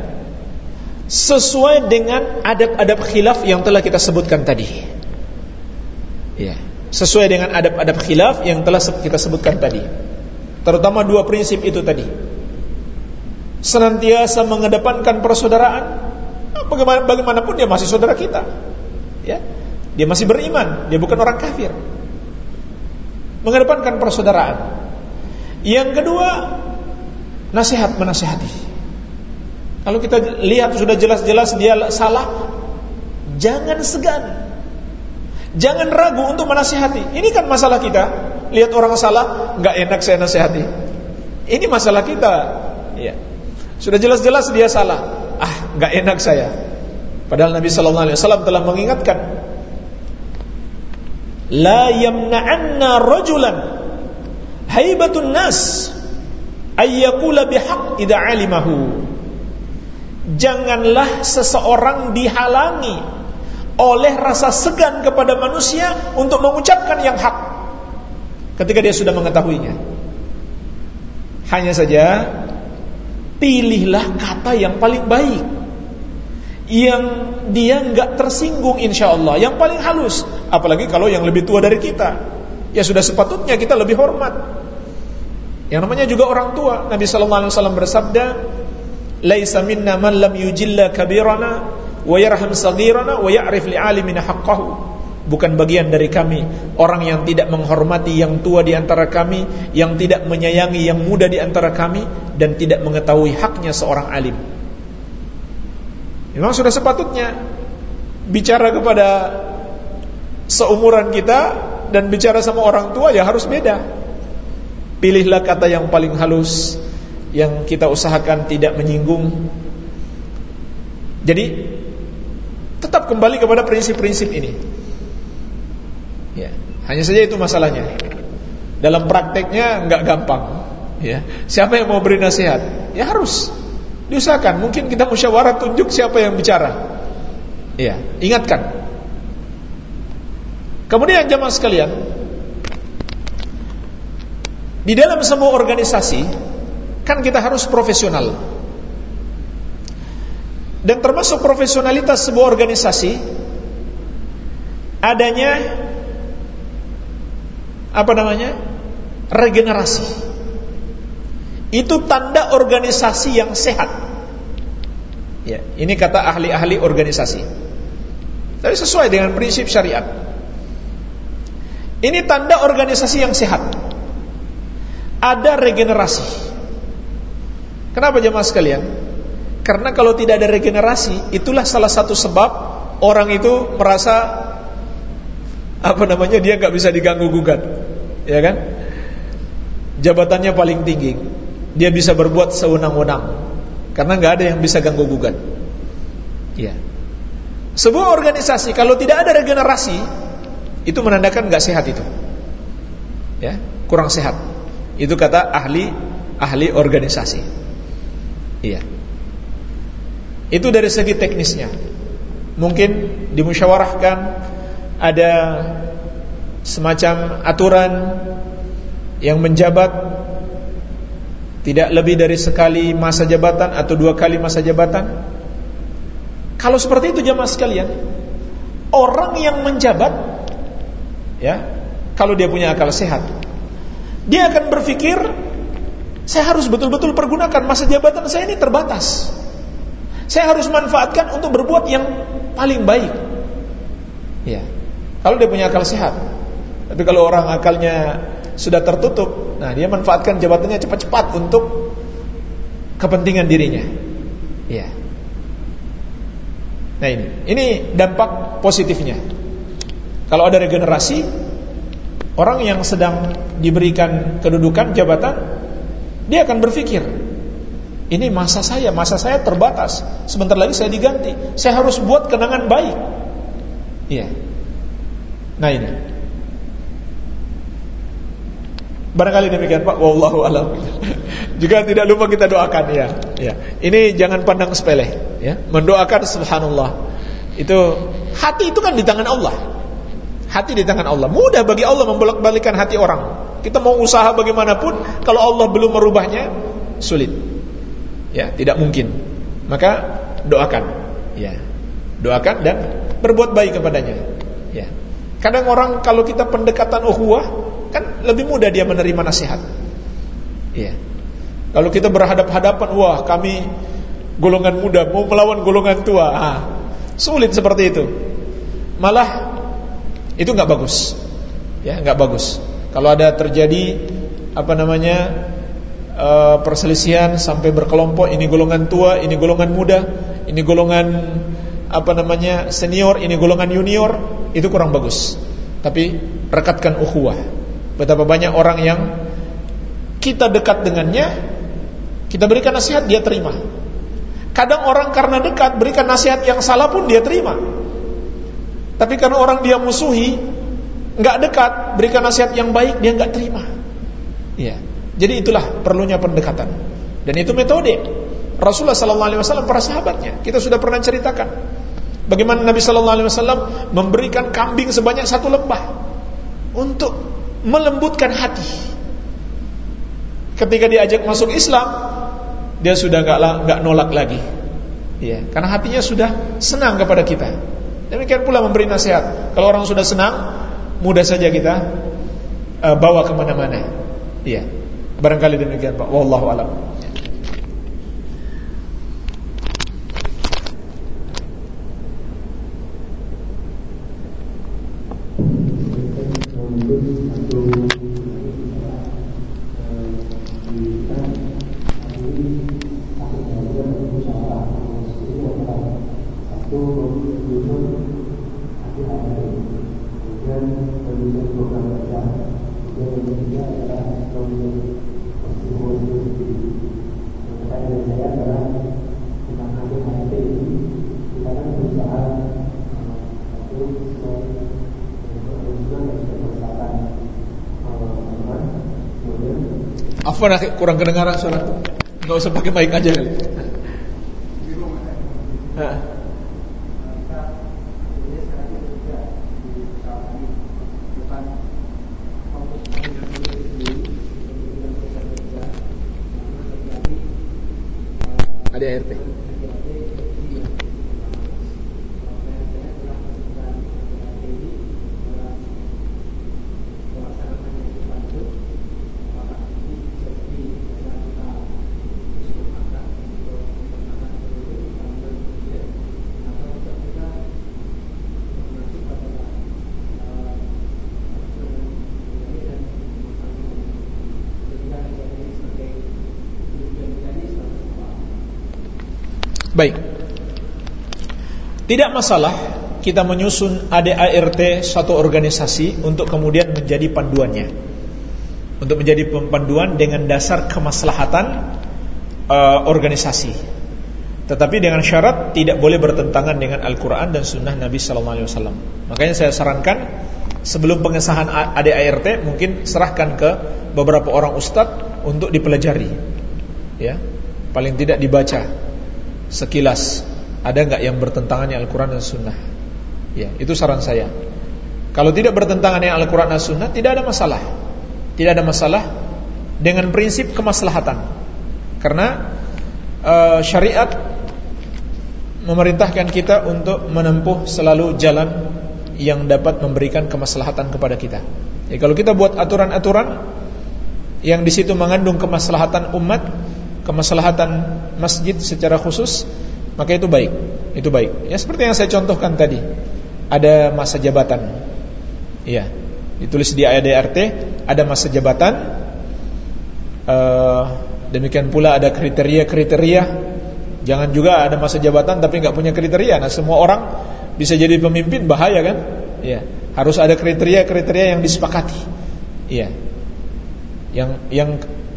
sesuai dengan adab-adab khilaf yang telah kita sebutkan tadi. Ya, sesuai dengan adab-adab khilaf yang telah kita sebutkan tadi. Terutama dua prinsip itu tadi. Senantiasa mengedepankan persaudaraan. Bagaimana bagaimanapun dia masih saudara kita. Ya. Dia masih beriman, dia bukan orang kafir. Mengedepankan persaudaraan. Yang kedua, nasihat menasihati. Kalau kita lihat sudah jelas-jelas dia salah, jangan segan. Jangan ragu untuk menasihati. Ini kan masalah kita. Lihat orang salah, nggak enak saya nasihati. Ini masalah kita. Ya. Sudah jelas-jelas dia salah. Ah, nggak enak saya. Padahal Nabi Sallallahu Alaihi Wasallam telah mengingatkan, la yamna'anna rajulan. Haibatun nas. Ayyakula bihaq idza alimahu. Janganlah seseorang dihalangi oleh rasa segan kepada manusia untuk mengucapkan yang hak ketika dia sudah mengetahuinya. Hanya saja pilihlah kata yang paling baik yang dia nggak tersinggung insya Allah yang paling halus apalagi kalau yang lebih tua dari kita. Ya sudah sepatutnya kita lebih hormat. Yang namanya juga orang tua. Nabi Sallallahu Alaihi Wasallam bersabda laisa minna man lam yujilla kabirana wa yarham saghirana wa ya'rif li'alimina haqqahu. Bukan bagian dari kami orang yang tidak menghormati yang tua di antara kami yang tidak menyayangi yang muda di antara kami dan tidak mengetahui haknya seorang alim Memang sudah sepatutnya bicara kepada seumuran kita dan bicara sama orang tua ya harus beda. Pilihlah kata yang paling halus yang kita usahakan tidak menyinggung. Jadi tetap kembali kepada prinsip-prinsip ini. Ya, hanya saja itu masalahnya. Dalam prakteknya nggak gampang. Ya, siapa yang mau beri nasihat? Ya harus Diusahakan, mungkin kita musyawarah tunjuk siapa yang bicara. Iya, ingatkan. Kemudian jamaah sekalian, di dalam semua organisasi kan kita harus profesional. Dan termasuk profesionalitas sebuah organisasi adanya apa namanya? regenerasi. Itu tanda organisasi yang sehat. Ya, ini kata ahli-ahli organisasi. Tapi sesuai dengan prinsip syariat. Ini tanda organisasi yang sehat. Ada regenerasi. Kenapa jemaah sekalian? Karena kalau tidak ada regenerasi, itulah salah satu sebab orang itu merasa apa namanya dia nggak bisa diganggu gugat, ya kan? Jabatannya paling tinggi, dia bisa berbuat sewenang-wenang karena nggak ada yang bisa ganggu gugat. Ya. Sebuah organisasi kalau tidak ada regenerasi itu menandakan nggak sehat itu. Ya, kurang sehat. Itu kata ahli ahli organisasi. Iya. Itu dari segi teknisnya. Mungkin dimusyawarahkan ada semacam aturan yang menjabat tidak lebih dari sekali masa jabatan atau dua kali masa jabatan. Kalau seperti itu jamaah sekalian, orang yang menjabat, ya, kalau dia punya akal sehat, dia akan berpikir, saya harus betul-betul pergunakan masa jabatan saya ini terbatas. Saya harus manfaatkan untuk berbuat yang paling baik. Ya, kalau dia punya akal sehat. Tapi kalau orang akalnya sudah tertutup, nah dia manfaatkan jabatannya cepat-cepat untuk kepentingan dirinya. Ya. Nah ini, ini dampak positifnya. Kalau ada regenerasi, orang yang sedang diberikan kedudukan jabatan, dia akan berpikir, ini masa saya, masa saya terbatas. Sebentar lagi saya diganti. Saya harus buat kenangan baik. Iya. Nah ini. Barangkali demikian Pak, wallahu alam. Juga tidak lupa kita doakan ya. Ya. Ini jangan pandang sepele ya. Mendoakan subhanallah. Itu hati itu kan di tangan Allah. Hati di tangan Allah. Mudah bagi Allah membolak-balikan hati orang. Kita mau usaha bagaimanapun kalau Allah belum merubahnya sulit. Ya, tidak mungkin. Maka doakan. Ya. Doakan dan berbuat baik kepadanya. Ya. Kadang orang kalau kita pendekatan ukhuwah Kan lebih mudah dia menerima nasihat. Iya. Kalau kita berhadap-hadapan, wah kami golongan muda mau melawan golongan tua, ah, sulit seperti itu. Malah itu nggak bagus, ya nggak bagus. Kalau ada terjadi apa namanya uh, perselisihan sampai berkelompok ini golongan tua, ini golongan muda, ini golongan apa namanya senior, ini golongan junior, itu kurang bagus. Tapi rekatkan ukhuwah. Betapa banyak orang yang kita dekat dengannya, kita berikan nasihat dia terima. Kadang orang karena dekat berikan nasihat yang salah pun dia terima. Tapi karena orang dia musuhi, nggak dekat, berikan nasihat yang baik dia nggak terima. Iya. Jadi itulah perlunya pendekatan. Dan itu metode Rasulullah sallallahu alaihi wasallam para sahabatnya. Kita sudah pernah ceritakan bagaimana Nabi sallallahu alaihi wasallam memberikan kambing sebanyak satu lembah untuk melembutkan hati. Ketika diajak masuk Islam, dia sudah nggak nggak nolak lagi. Ya, karena hatinya sudah senang kepada kita. Demikian pula memberi nasihat. Kalau orang sudah senang, mudah saja kita uh, bawa ke mana-mana. Iya. Barangkali demikian Pak. Wallahu a'lam. Kurang kedengaran suara Enggak usah pakai mic aja kali. Ada ART. Baik. Tidak masalah kita menyusun ADART satu organisasi untuk kemudian menjadi panduannya. Untuk menjadi panduan dengan dasar kemaslahatan uh, organisasi. Tetapi dengan syarat tidak boleh bertentangan dengan Al-Quran dan Sunnah Nabi Sallallahu Alaihi Wasallam. Makanya saya sarankan sebelum pengesahan ADART mungkin serahkan ke beberapa orang ustadz untuk dipelajari, ya, paling tidak dibaca sekilas ada nggak yang bertentangan dengan Al-Quran dan Sunnah? Ya, itu saran saya. Kalau tidak bertentangan dengan Al-Quran dan Sunnah, tidak ada masalah. Tidak ada masalah dengan prinsip kemaslahatan. Karena uh, syariat memerintahkan kita untuk menempuh selalu jalan yang dapat memberikan kemaslahatan kepada kita. Jadi kalau kita buat aturan-aturan yang di situ mengandung kemaslahatan umat, kemaslahatan masjid secara khusus maka itu baik. Itu baik. Ya seperti yang saya contohkan tadi. Ada masa jabatan. Iya. Ditulis di ADRT ada masa jabatan. Uh, demikian pula ada kriteria-kriteria. Jangan juga ada masa jabatan tapi nggak punya kriteria. Nah semua orang bisa jadi pemimpin bahaya kan? Iya. Harus ada kriteria-kriteria yang disepakati. Iya. Yang yang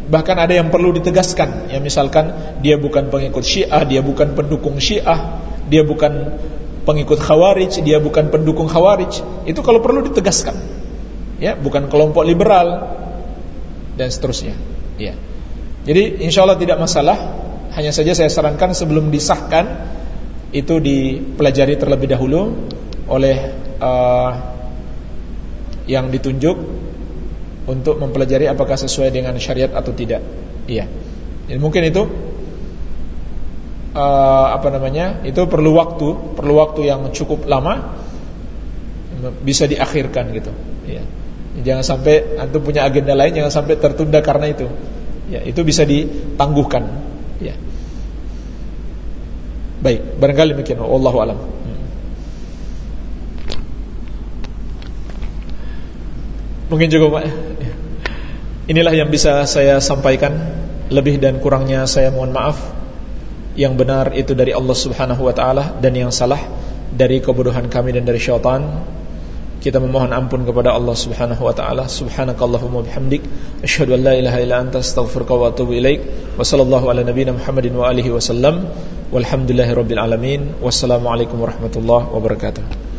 Bahkan ada yang perlu ditegaskan Ya misalkan dia bukan pengikut syiah Dia bukan pendukung syiah Dia bukan pengikut khawarij Dia bukan pendukung khawarij Itu kalau perlu ditegaskan Ya, bukan kelompok liberal dan seterusnya. Ya. Jadi insya Allah tidak masalah. Hanya saja saya sarankan sebelum disahkan itu dipelajari terlebih dahulu oleh uh, yang ditunjuk untuk mempelajari apakah sesuai dengan syariat atau tidak. Iya. Jadi mungkin itu uh, apa namanya? Itu perlu waktu, perlu waktu yang cukup lama bisa diakhirkan gitu. Iya. Jangan sampai antum punya agenda lain jangan sampai tertunda karena itu. Ya, itu bisa ditangguhkan. Ya. Baik, barangkali mungkin wallahu alam. Mungkin cukup Pak Inilah yang bisa saya sampaikan Lebih dan kurangnya saya mohon maaf. Yang benar itu dari Allah Subhanahu wa taala dan yang salah dari kebodohan kami dan dari syaitan. Kita memohon ampun kepada Allah Subhanahu wa taala. Subhanakallahumma bihamdik asyhadu an la ilaha illa anta astaghfiruka wa atubu ilaik. Wa sallallahu ala nabiyyina Muhammadin wa alihi wasallam. Walhamdulillahirabbil alamin. Wassalamualaikum warahmatullahi wabarakatuh.